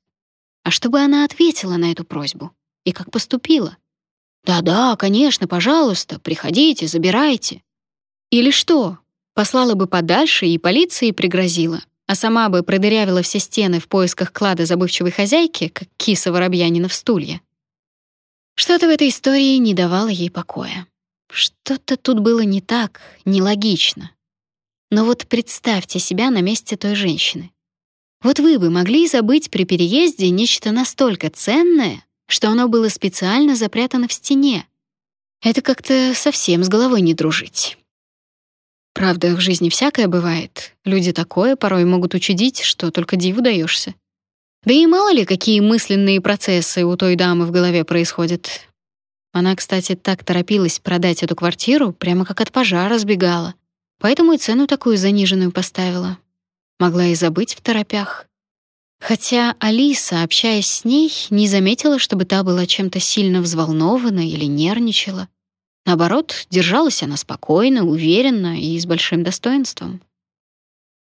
А что бы она ответила на эту просьбу? И как поступила? «Да-да, конечно, пожалуйста, приходите, забирайте». Или что? Послала бы подальше и полиции пригрозила, а сама бы продырявила все стены в поисках клада забывчивой хозяйки, как киса воробьянина в стулья. Что-то в этой истории не давало ей покоя. Что-то тут было не так, нелогично. Но вот представьте себя на месте той женщины. Вот вы бы могли забыть при переезде нечто настолько ценное, что оно было специально запрятано в стене. Это как-то совсем с головой не дружить. Правда, в жизни всякое бывает. Люди такое порой могут учудить, что только диву даешься. Да и мало ли, какие мысленные процессы у той дамы в голове происходят. Она, кстати, так торопилась продать эту квартиру, прямо как от пожара сбегала. Поэтому и цену такую заниженную поставила. Могла и забыть в торопях. Хотя Алиса, общаясь с ней, не заметила, чтобы та была чем-то сильно взволнована или нервничала. Наоборот, держалась она спокойно, уверенно и с большим достоинством.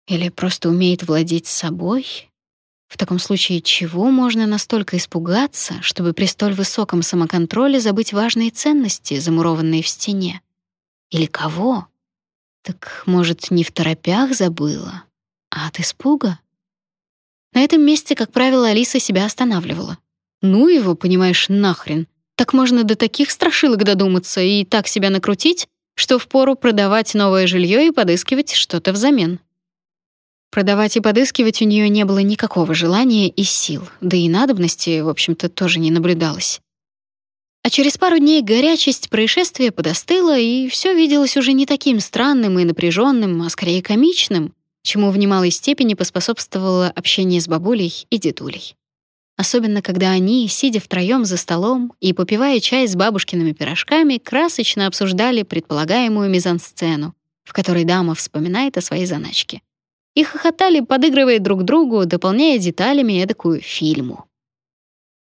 Или просто умеет владеть собой, в таком случае, чего можно настолько испугаться, чтобы при столь высоком самоконтроле забыть важные ценности, замурованные в стене? Или кого? Так, может, не в торопях забыла, а от испуга? На этом месте, как правило, Алиса себя останавливала. Ну его, понимаешь, нахрен. Так можно до таких страшилок додуматься и так себя накрутить, что впору продавать новое жилье и подыскивать что-то взамен. Продавать и подыскивать у нее не было никакого желания и сил, да и надобности, в общем-то, тоже не наблюдалось. А через пару дней горячесть происшествия подостыла, и все виделось уже не таким странным и напряженным, а скорее комичным, чему в немалой степени поспособствовало общение с бабулей и дедулей. Особенно когда они, сидя втроем за столом и попивая чай с бабушкиными пирожками, красочно обсуждали предполагаемую мизансцену, в которой дама вспоминает о своей заначке и хохотали, подыгрывая друг другу, дополняя деталями эдакую фильму.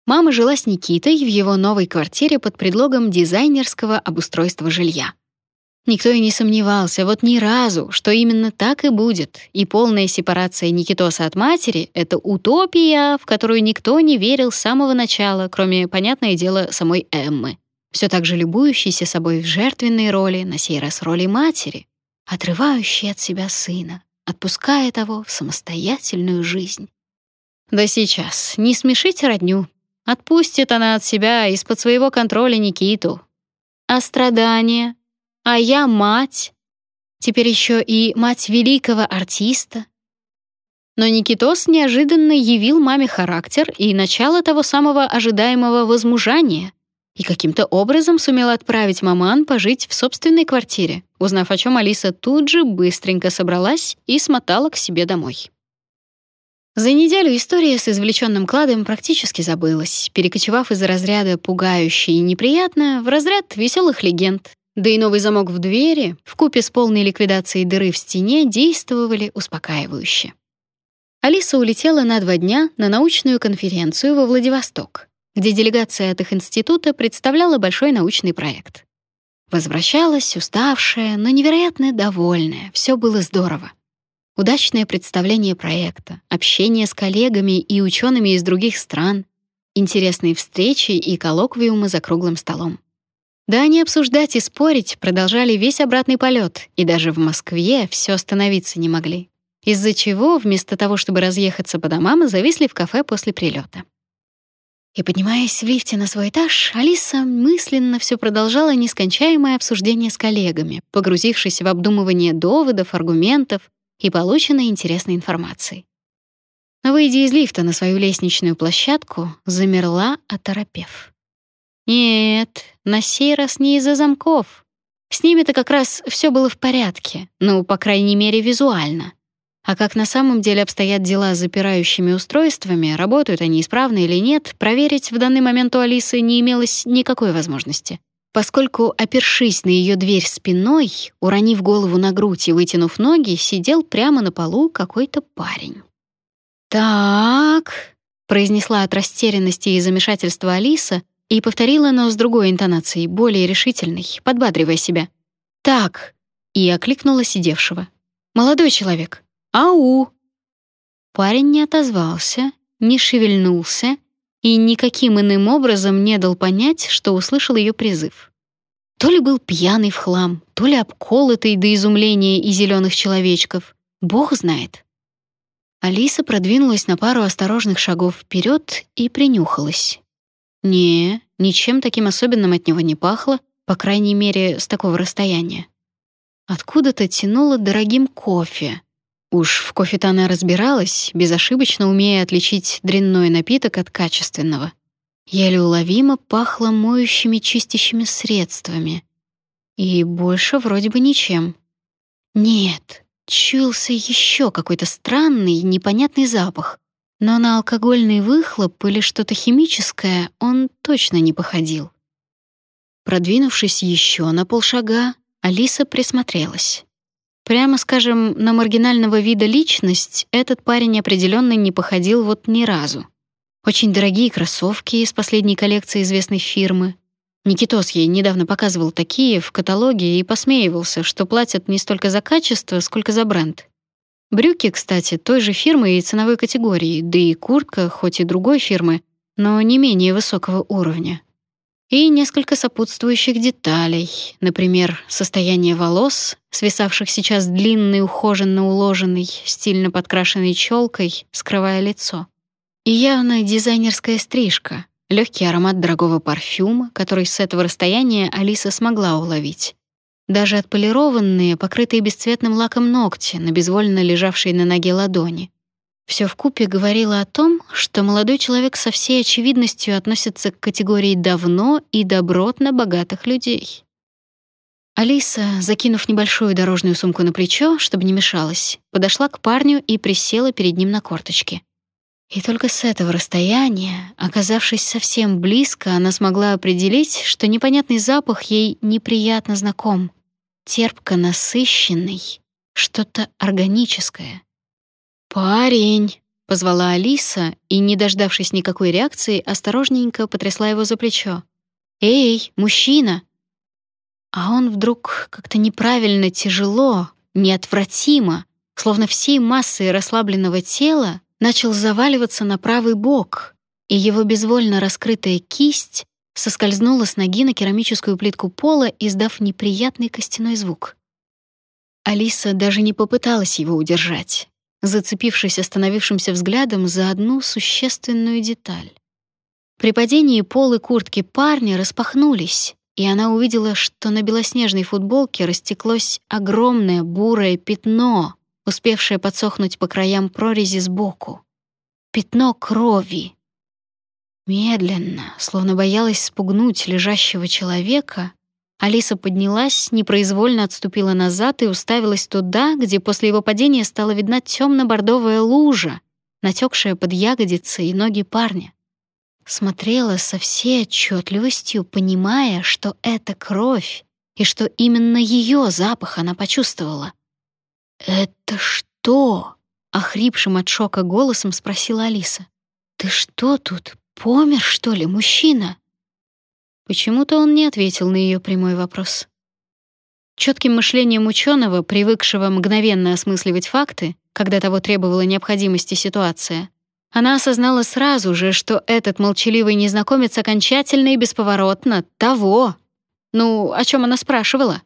Мама жила с Никитой в его новой квартире под предлогом дизайнерского обустройства жилья. Никто и не сомневался, вот ни разу, что именно так и будет, и полная сепарация Никитоса от матери — это утопия, в которую никто не верил с самого начала, кроме, понятное дело, самой Эммы, все так же любующейся собой в жертвенной роли, на сей раз роли матери, отрывающей от себя сына отпуская того в самостоятельную жизнь. Да сейчас, не смешите родню. Отпустит она от себя из-под своего контроля Никиту. А страдания? А я мать. Теперь еще и мать великого артиста. Но Никитос неожиданно явил маме характер и начало того самого ожидаемого возмужания и каким-то образом сумел отправить маман пожить в собственной квартире, узнав о чем Алиса тут же быстренько собралась и смотала к себе домой. За неделю история с извлеченным кладом практически забылась, перекочевав из разряда пугающе и неприятно в разряд веселых легенд. Да и новый замок в двери, в купе с полной ликвидацией дыры в стене, действовали успокаивающе. Алиса улетела на два дня на научную конференцию во Владивосток, где делегация от их института представляла большой научный проект. Возвращалась уставшая, но невероятно довольная. Все было здорово. Удачное представление проекта, общение с коллегами и учеными из других стран, интересные встречи и коллоквиумы за круглым столом. Да они обсуждать и спорить продолжали весь обратный полет, и даже в Москве все остановиться не могли. Из-за чего, вместо того, чтобы разъехаться по домам, зависли в кафе после прилета. И поднимаясь в лифте на свой этаж, Алиса мысленно все продолжала нескончаемое обсуждение с коллегами, погрузившись в обдумывание доводов, аргументов и полученной интересной информации. Выйдя из лифта на свою лестничную площадку, замерла, оторопев. Нет, на сей раз не из-за замков. С ними-то как раз все было в порядке, ну, по крайней мере, визуально. А как на самом деле обстоят дела с запирающими устройствами, работают они исправно или нет, проверить в данный момент у Алисы не имелось никакой возможности поскольку, опершись на ее дверь спиной, уронив голову на грудь и вытянув ноги, сидел прямо на полу какой-то парень. «Так», — произнесла от растерянности и замешательства Алиса и повторила, но с другой интонацией, более решительной, подбадривая себя. «Так», — и окликнула сидевшего. «Молодой человек, ау!» Парень не отозвался, не шевельнулся и никаким иным образом не дал понять, что услышал ее призыв. То ли был пьяный в хлам, то ли обколотый до изумления и зеленых человечков. Бог знает. Алиса продвинулась на пару осторожных шагов вперед и принюхалась. Не, ничем таким особенным от него не пахло, по крайней мере, с такого расстояния. Откуда-то тянуло дорогим кофе, Уж в кофе-то она разбиралась, безошибочно умея отличить дрянной напиток от качественного. Еле уловимо пахло моющими чистящими средствами. И больше вроде бы ничем. Нет, чуялся еще какой-то странный, непонятный запах. Но на алкогольный выхлоп или что-то химическое он точно не походил. Продвинувшись еще на полшага, Алиса присмотрелась. Прямо скажем, на маргинального вида личность этот парень определенно не походил вот ни разу. Очень дорогие кроссовки из последней коллекции известной фирмы. Никитос ей недавно показывал такие в каталоге и посмеивался, что платят не столько за качество, сколько за бренд. Брюки, кстати, той же фирмы и ценовой категории, да и куртка, хоть и другой фирмы, но не менее высокого уровня и несколько сопутствующих деталей, например, состояние волос, свисавших сейчас длинной, ухоженно уложенной, стильно подкрашенной челкой, скрывая лицо. И явно дизайнерская стрижка, легкий аромат дорогого парфюма, который с этого расстояния Алиса смогла уловить. Даже отполированные, покрытые бесцветным лаком ногти на безвольно лежавшей на ноге ладони — все вкупе говорило о том, что молодой человек со всей очевидностью относится к категории давно и добротно богатых людей. Алиса, закинув небольшую дорожную сумку на плечо, чтобы не мешалась, подошла к парню и присела перед ним на корточки. И только с этого расстояния, оказавшись совсем близко, она смогла определить, что непонятный запах ей неприятно знаком, терпко насыщенный, что-то органическое. «Парень!» — позвала Алиса и, не дождавшись никакой реакции, осторожненько потрясла его за плечо. «Эй, мужчина!» А он вдруг как-то неправильно тяжело, неотвратимо, словно всей массой расслабленного тела, начал заваливаться на правый бок, и его безвольно раскрытая кисть соскользнула с ноги на керамическую плитку пола, издав неприятный костяной звук. Алиса даже не попыталась его удержать зацепившись остановившимся взглядом за одну существенную деталь. При падении полы куртки парня распахнулись, и она увидела, что на белоснежной футболке растеклось огромное бурое пятно, успевшее подсохнуть по краям прорези сбоку. Пятно крови. Медленно, словно боялась спугнуть лежащего человека, Алиса поднялась, непроизвольно отступила назад и уставилась туда, где после его падения стала видна темно-бордовая лужа, натекшая под ягодицы и ноги парня. Смотрела со всей отчетливостью, понимая, что это кровь и что именно ее запах она почувствовала. «Это что?» — охрипшим от шока голосом спросила Алиса. «Ты что тут, помер, что ли, мужчина?» Почему-то он не ответил на ее прямой вопрос. Четким мышлением ученого, привыкшего мгновенно осмысливать факты, когда того требовала необходимости ситуация, она осознала сразу же, что этот молчаливый незнакомец окончательно и бесповоротно того. Ну, о чем она спрашивала?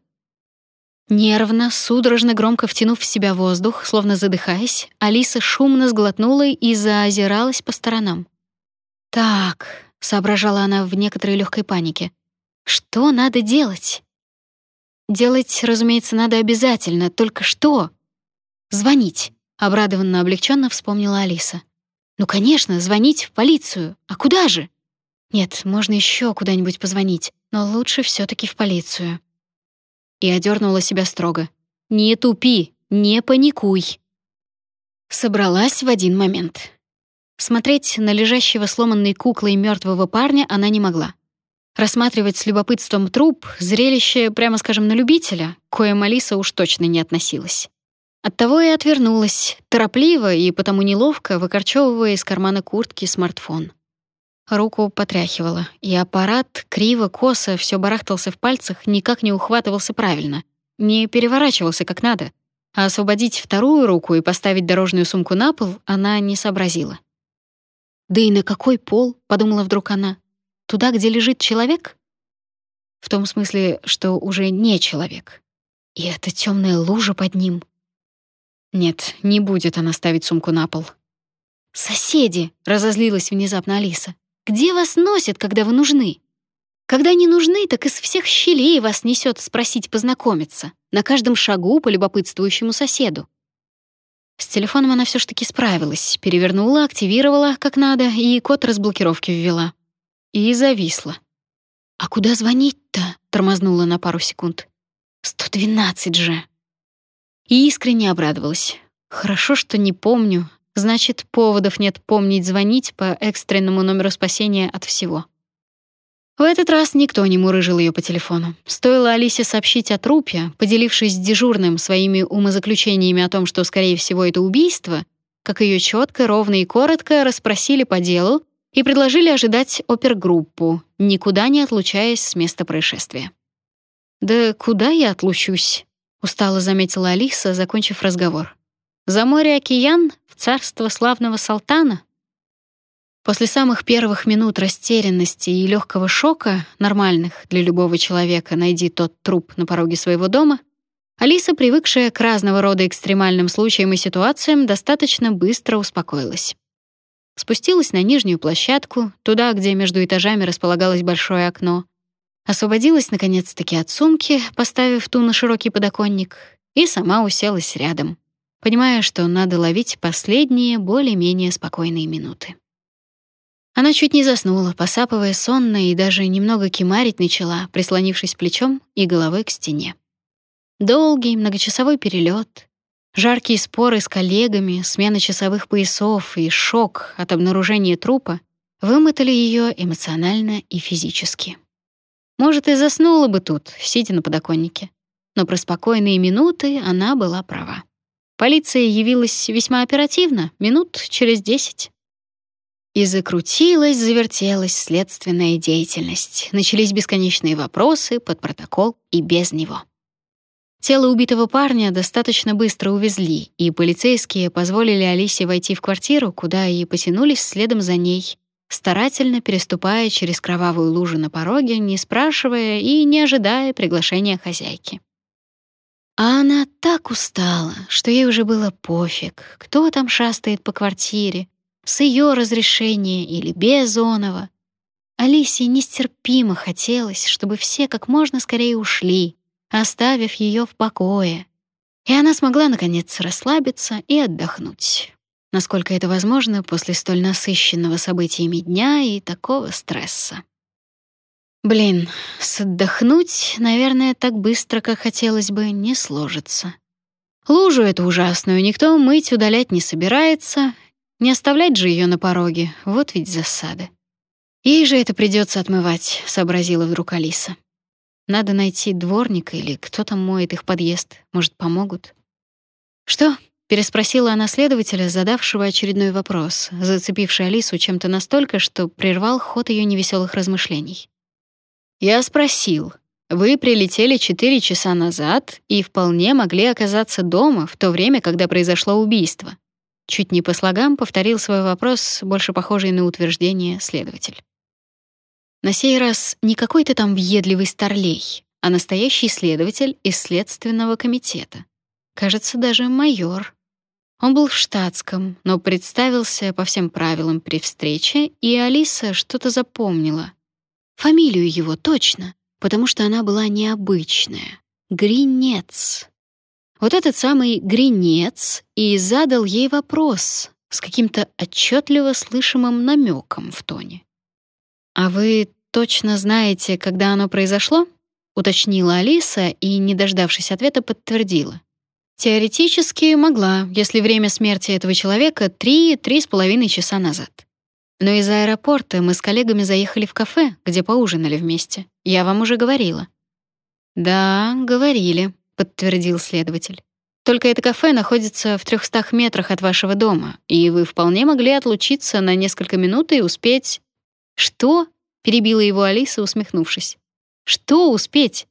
Нервно, судорожно громко втянув в себя воздух, словно задыхаясь, Алиса шумно сглотнула и заозиралась по сторонам. «Так, соображала она в некоторой легкой панике. Что надо делать? Делать, разумеется, надо обязательно, только что? Звонить, обрадованно облегченно вспомнила Алиса. Ну, конечно, звонить в полицию. А куда же? Нет, можно еще куда-нибудь позвонить, но лучше все таки в полицию. И одернула себя строго. Не тупи, не паникуй. Собралась в один момент. Смотреть на лежащего сломанной куклой мертвого парня она не могла. Рассматривать с любопытством труп — зрелище, прямо скажем, на любителя, коим Алиса уж точно не относилась. Оттого и отвернулась, торопливо и потому неловко, выкорчевывая из кармана куртки смартфон. Руку потряхивала, и аппарат криво-косо все барахтался в пальцах, никак не ухватывался правильно, не переворачивался как надо, а освободить вторую руку и поставить дорожную сумку на пол она не сообразила. Да и на какой пол, подумала вдруг она. Туда, где лежит человек? В том смысле, что уже не человек. И эта темная лужа под ним. Нет, не будет она ставить сумку на пол. Соседи, разозлилась внезапно Алиса. Где вас носят, когда вы нужны? Когда не нужны, так из всех щелей вас несет спросить познакомиться, на каждом шагу по любопытствующему соседу. С телефоном она все ж таки справилась, перевернула, активировала как надо и код разблокировки ввела. И зависла. «А куда звонить-то?» — тормознула на пару секунд. «112 же!» И искренне обрадовалась. «Хорошо, что не помню. Значит, поводов нет помнить звонить по экстренному номеру спасения от всего». В этот раз никто не мурыжил ее по телефону. Стоило Алисе сообщить о трупе, поделившись с дежурным своими умозаключениями о том, что, скорее всего, это убийство, как ее четко, ровно и коротко расспросили по делу и предложили ожидать опергруппу, никуда не отлучаясь с места происшествия. «Да куда я отлучусь?» — устало заметила Алиса, закончив разговор. «За море океан, в царство славного Салтана?» После самых первых минут растерянности и легкого шока, нормальных для любого человека, найди тот труп на пороге своего дома, Алиса, привыкшая к разного рода экстремальным случаям и ситуациям, достаточно быстро успокоилась. Спустилась на нижнюю площадку, туда, где между этажами располагалось большое окно, освободилась наконец-таки от сумки, поставив ту на широкий подоконник, и сама уселась рядом, понимая, что надо ловить последние более-менее спокойные минуты. Она чуть не заснула, посапывая сонно и даже немного кимарить начала, прислонившись плечом и головой к стене. Долгий многочасовой перелет, жаркие споры с коллегами, смена часовых поясов и шок от обнаружения трупа вымотали ее эмоционально и физически. Может, и заснула бы тут, сидя на подоконнике. Но про спокойные минуты она была права. Полиция явилась весьма оперативно, минут через десять. И закрутилась, завертелась следственная деятельность. Начались бесконечные вопросы под протокол и без него. Тело убитого парня достаточно быстро увезли, и полицейские позволили Алисе войти в квартиру, куда и потянулись следом за ней, старательно переступая через кровавую лужу на пороге, не спрашивая и не ожидая приглашения хозяйки. А она так устала, что ей уже было пофиг, кто там шастает по квартире, с ее разрешения или без оного. Алисе нестерпимо хотелось, чтобы все как можно скорее ушли, оставив ее в покое. И она смогла наконец расслабиться и отдохнуть. Насколько это возможно после столь насыщенного событиями дня и такого стресса. Блин, с отдохнуть, наверное, так быстро, как хотелось бы, не сложится. Лужу эту ужасную никто мыть, удалять не собирается, не оставлять же ее на пороге, вот ведь засада. Ей же это придется отмывать, сообразила вдруг Алиса. Надо найти дворника или кто там моет их подъезд, может, помогут. Что? переспросила она следователя, задавшего очередной вопрос, зацепивший Алису чем-то настолько, что прервал ход ее невеселых размышлений. Я спросил: "Вы прилетели четыре часа назад и вполне могли оказаться дома в то время, когда произошло убийство?" Чуть не по слогам повторил свой вопрос, больше похожий на утверждение следователь. На сей раз не какой-то там въедливый старлей, а настоящий следователь из следственного комитета. Кажется, даже майор. Он был в штатском, но представился по всем правилам при встрече, и Алиса что-то запомнила. Фамилию его точно, потому что она была необычная. Гринец. Вот этот самый Гринец и задал ей вопрос с каким-то отчетливо слышимым намеком в тоне. «А вы точно знаете, когда оно произошло?» — уточнила Алиса и, не дождавшись ответа, подтвердила. «Теоретически могла, если время смерти этого человека три-три с половиной часа назад. Но из аэропорта мы с коллегами заехали в кафе, где поужинали вместе. Я вам уже говорила». «Да, говорили», подтвердил следователь. Только это кафе находится в трехстах метрах от вашего дома, и вы вполне могли отлучиться на несколько минут и успеть. Что? перебила его Алиса, усмехнувшись. Что успеть?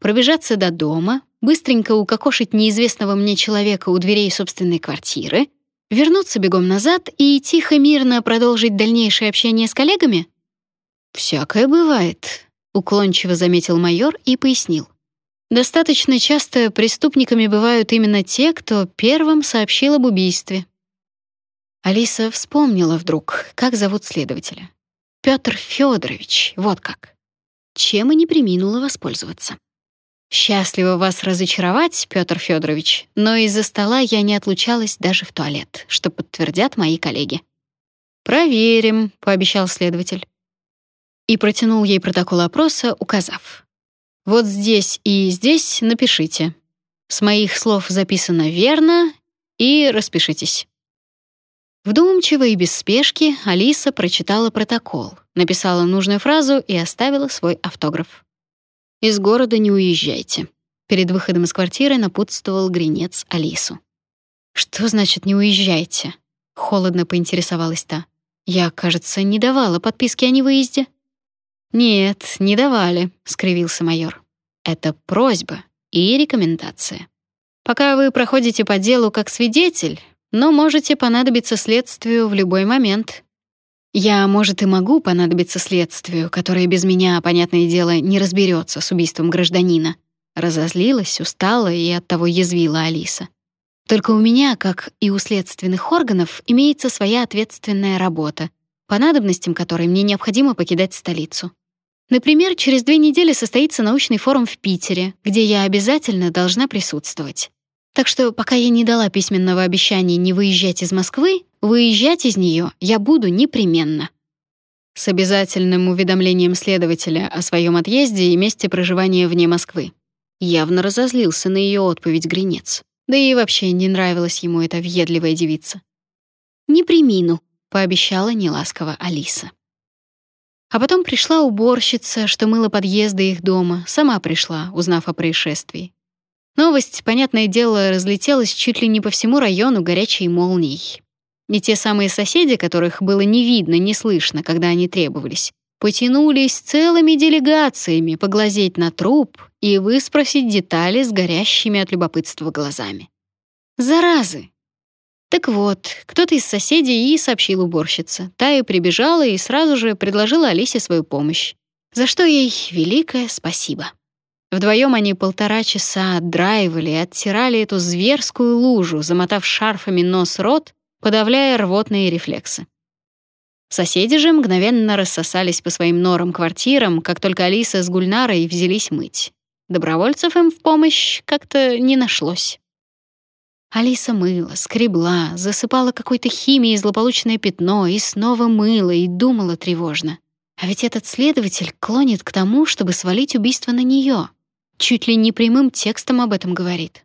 Пробежаться до дома, быстренько укокошить неизвестного мне человека у дверей собственной квартиры, вернуться бегом назад и тихо мирно продолжить дальнейшее общение с коллегами? Всякое бывает, уклончиво заметил майор и пояснил. Достаточно часто преступниками бывают именно те, кто первым сообщил об убийстве. Алиса вспомнила вдруг, как зовут следователя. Пётр Федорович, вот как. Чем и не преминула воспользоваться. Счастливо вас разочаровать, Пётр Федорович, но из-за стола я не отлучалась даже в туалет, что подтвердят мои коллеги. Проверим, пообещал следователь. И протянул ей протокол опроса, указав: вот здесь и здесь напишите. С моих слов записано верно и распишитесь. Вдумчиво и без спешки Алиса прочитала протокол, написала нужную фразу и оставила свой автограф. Из города не уезжайте. Перед выходом из квартиры напутствовал Гринец Алису. Что значит не уезжайте? холодно поинтересовалась та. Я, кажется, не давала подписки о невыезде. «Нет, не давали», — скривился майор. «Это просьба и рекомендация. Пока вы проходите по делу как свидетель, но можете понадобиться следствию в любой момент. Я, может, и могу понадобиться следствию, которое без меня, понятное дело, не разберется с убийством гражданина». Разозлилась, устала и оттого язвила Алиса. Только у меня, как и у следственных органов, имеется своя ответственная работа, по надобностям которой мне необходимо покидать столицу. Например, через две недели состоится научный форум в Питере, где я обязательно должна присутствовать. Так что пока я не дала письменного обещания не выезжать из Москвы, выезжать из нее я буду непременно. С обязательным уведомлением следователя о своем отъезде и месте проживания вне Москвы. Явно разозлился на ее отповедь Гринец. Да и вообще не нравилась ему эта въедливая девица. «Не примину», — пообещала неласково Алиса. А потом пришла уборщица, что мыла подъезды их дома, сама пришла, узнав о происшествии. Новость, понятное дело, разлетелась чуть ли не по всему району горячей молнией. И те самые соседи, которых было не видно, не слышно, когда они требовались, потянулись целыми делегациями поглазеть на труп и выспросить детали с горящими от любопытства глазами. Заразы! Так вот, кто-то из соседей и сообщил уборщице. Та и прибежала и сразу же предложила Алисе свою помощь, за что ей великое спасибо. Вдвоем они полтора часа отдраивали и оттирали эту зверскую лужу, замотав шарфами нос-рот, подавляя рвотные рефлексы. Соседи же мгновенно рассосались по своим норам-квартирам, как только Алиса с Гульнарой взялись мыть. Добровольцев им в помощь как-то не нашлось. Алиса мыла, скребла, засыпала какой-то химией злополучное пятно и снова мыла и думала тревожно. А ведь этот следователь клонит к тому, чтобы свалить убийство на нее. Чуть ли не прямым текстом об этом говорит.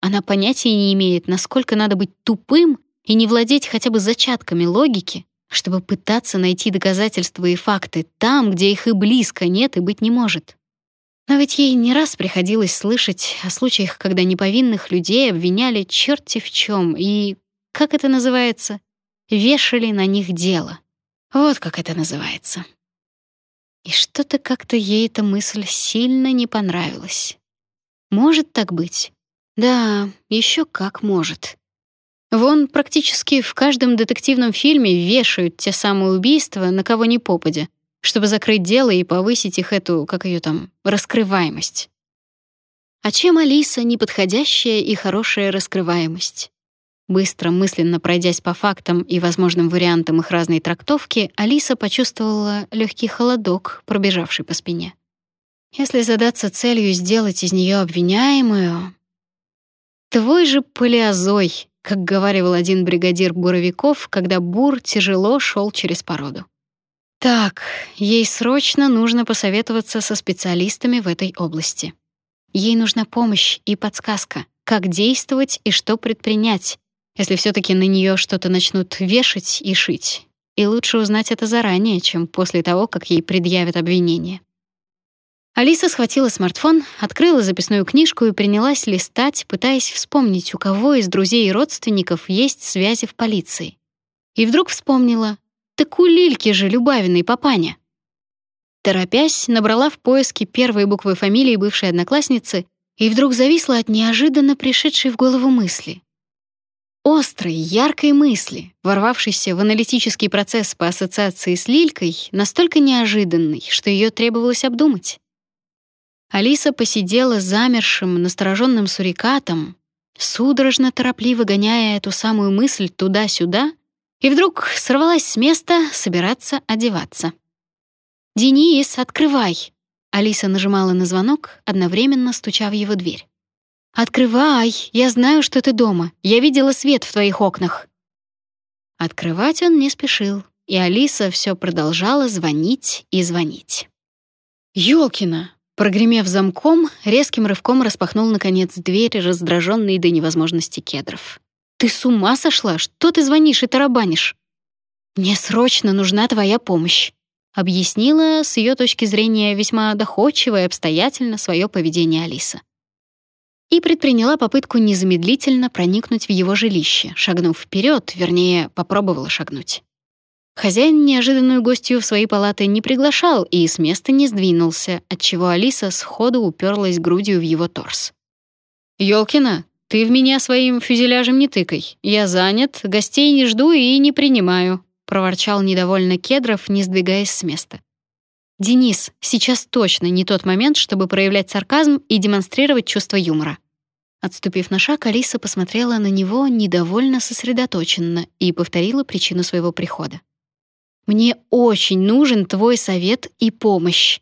Она понятия не имеет, насколько надо быть тупым и не владеть хотя бы зачатками логики, чтобы пытаться найти доказательства и факты там, где их и близко нет и быть не может. Но ведь ей не раз приходилось слышать о случаях, когда неповинных людей обвиняли черти в чем и, как это называется, вешали на них дело. Вот как это называется. И что-то как-то ей эта мысль сильно не понравилась. Может так быть? Да, еще как может. Вон практически в каждом детективном фильме вешают те самые убийства на кого ни попадя, чтобы закрыть дело и повысить их эту, как ее там, раскрываемость. А чем Алиса неподходящая и хорошая раскрываемость? Быстро мысленно пройдясь по фактам и возможным вариантам их разной трактовки, Алиса почувствовала легкий холодок, пробежавший по спине. Если задаться целью сделать из нее обвиняемую, твой же палеозой, как говаривал один бригадир буровиков, когда бур тяжело шел через породу. Так, ей срочно нужно посоветоваться со специалистами в этой области. Ей нужна помощь и подсказка, как действовать и что предпринять, если все таки на нее что-то начнут вешать и шить. И лучше узнать это заранее, чем после того, как ей предъявят обвинение. Алиса схватила смартфон, открыла записную книжку и принялась листать, пытаясь вспомнить, у кого из друзей и родственников есть связи в полиции. И вдруг вспомнила, так у Лильки же Любавиной папаня. Торопясь, набрала в поиске первые буквы фамилии бывшей одноклассницы и вдруг зависла от неожиданно пришедшей в голову мысли. Острой, яркой мысли, ворвавшейся в аналитический процесс по ассоциации с Лилькой, настолько неожиданной, что ее требовалось обдумать. Алиса посидела замершим, настороженным сурикатом, судорожно торопливо гоняя эту самую мысль туда-сюда, и вдруг сорвалась с места собираться одеваться. «Денис, открывай!» Алиса нажимала на звонок, одновременно стуча в его дверь. «Открывай! Я знаю, что ты дома. Я видела свет в твоих окнах». Открывать он не спешил, и Алиса все продолжала звонить и звонить. «Ёлкина!» Прогремев замком, резким рывком распахнул, наконец, дверь, раздраженный до невозможности кедров. «Ты с ума сошла? Что ты звонишь и тарабанишь?» «Мне срочно нужна твоя помощь», — объяснила с ее точки зрения весьма доходчиво и обстоятельно свое поведение Алиса и предприняла попытку незамедлительно проникнуть в его жилище, шагнув вперед, вернее, попробовала шагнуть. Хозяин неожиданную гостью в свои палаты не приглашал и с места не сдвинулся, отчего Алиса сходу уперлась грудью в его торс. «Ёлкина, ты в меня своим фюзеляжем не тыкай. Я занят, гостей не жду и не принимаю», — проворчал недовольно Кедров, не сдвигаясь с места. Денис, сейчас точно не тот момент, чтобы проявлять сарказм и демонстрировать чувство юмора. Отступив на шаг, Алиса посмотрела на него недовольно сосредоточенно и повторила причину своего прихода. Мне очень нужен твой совет и помощь.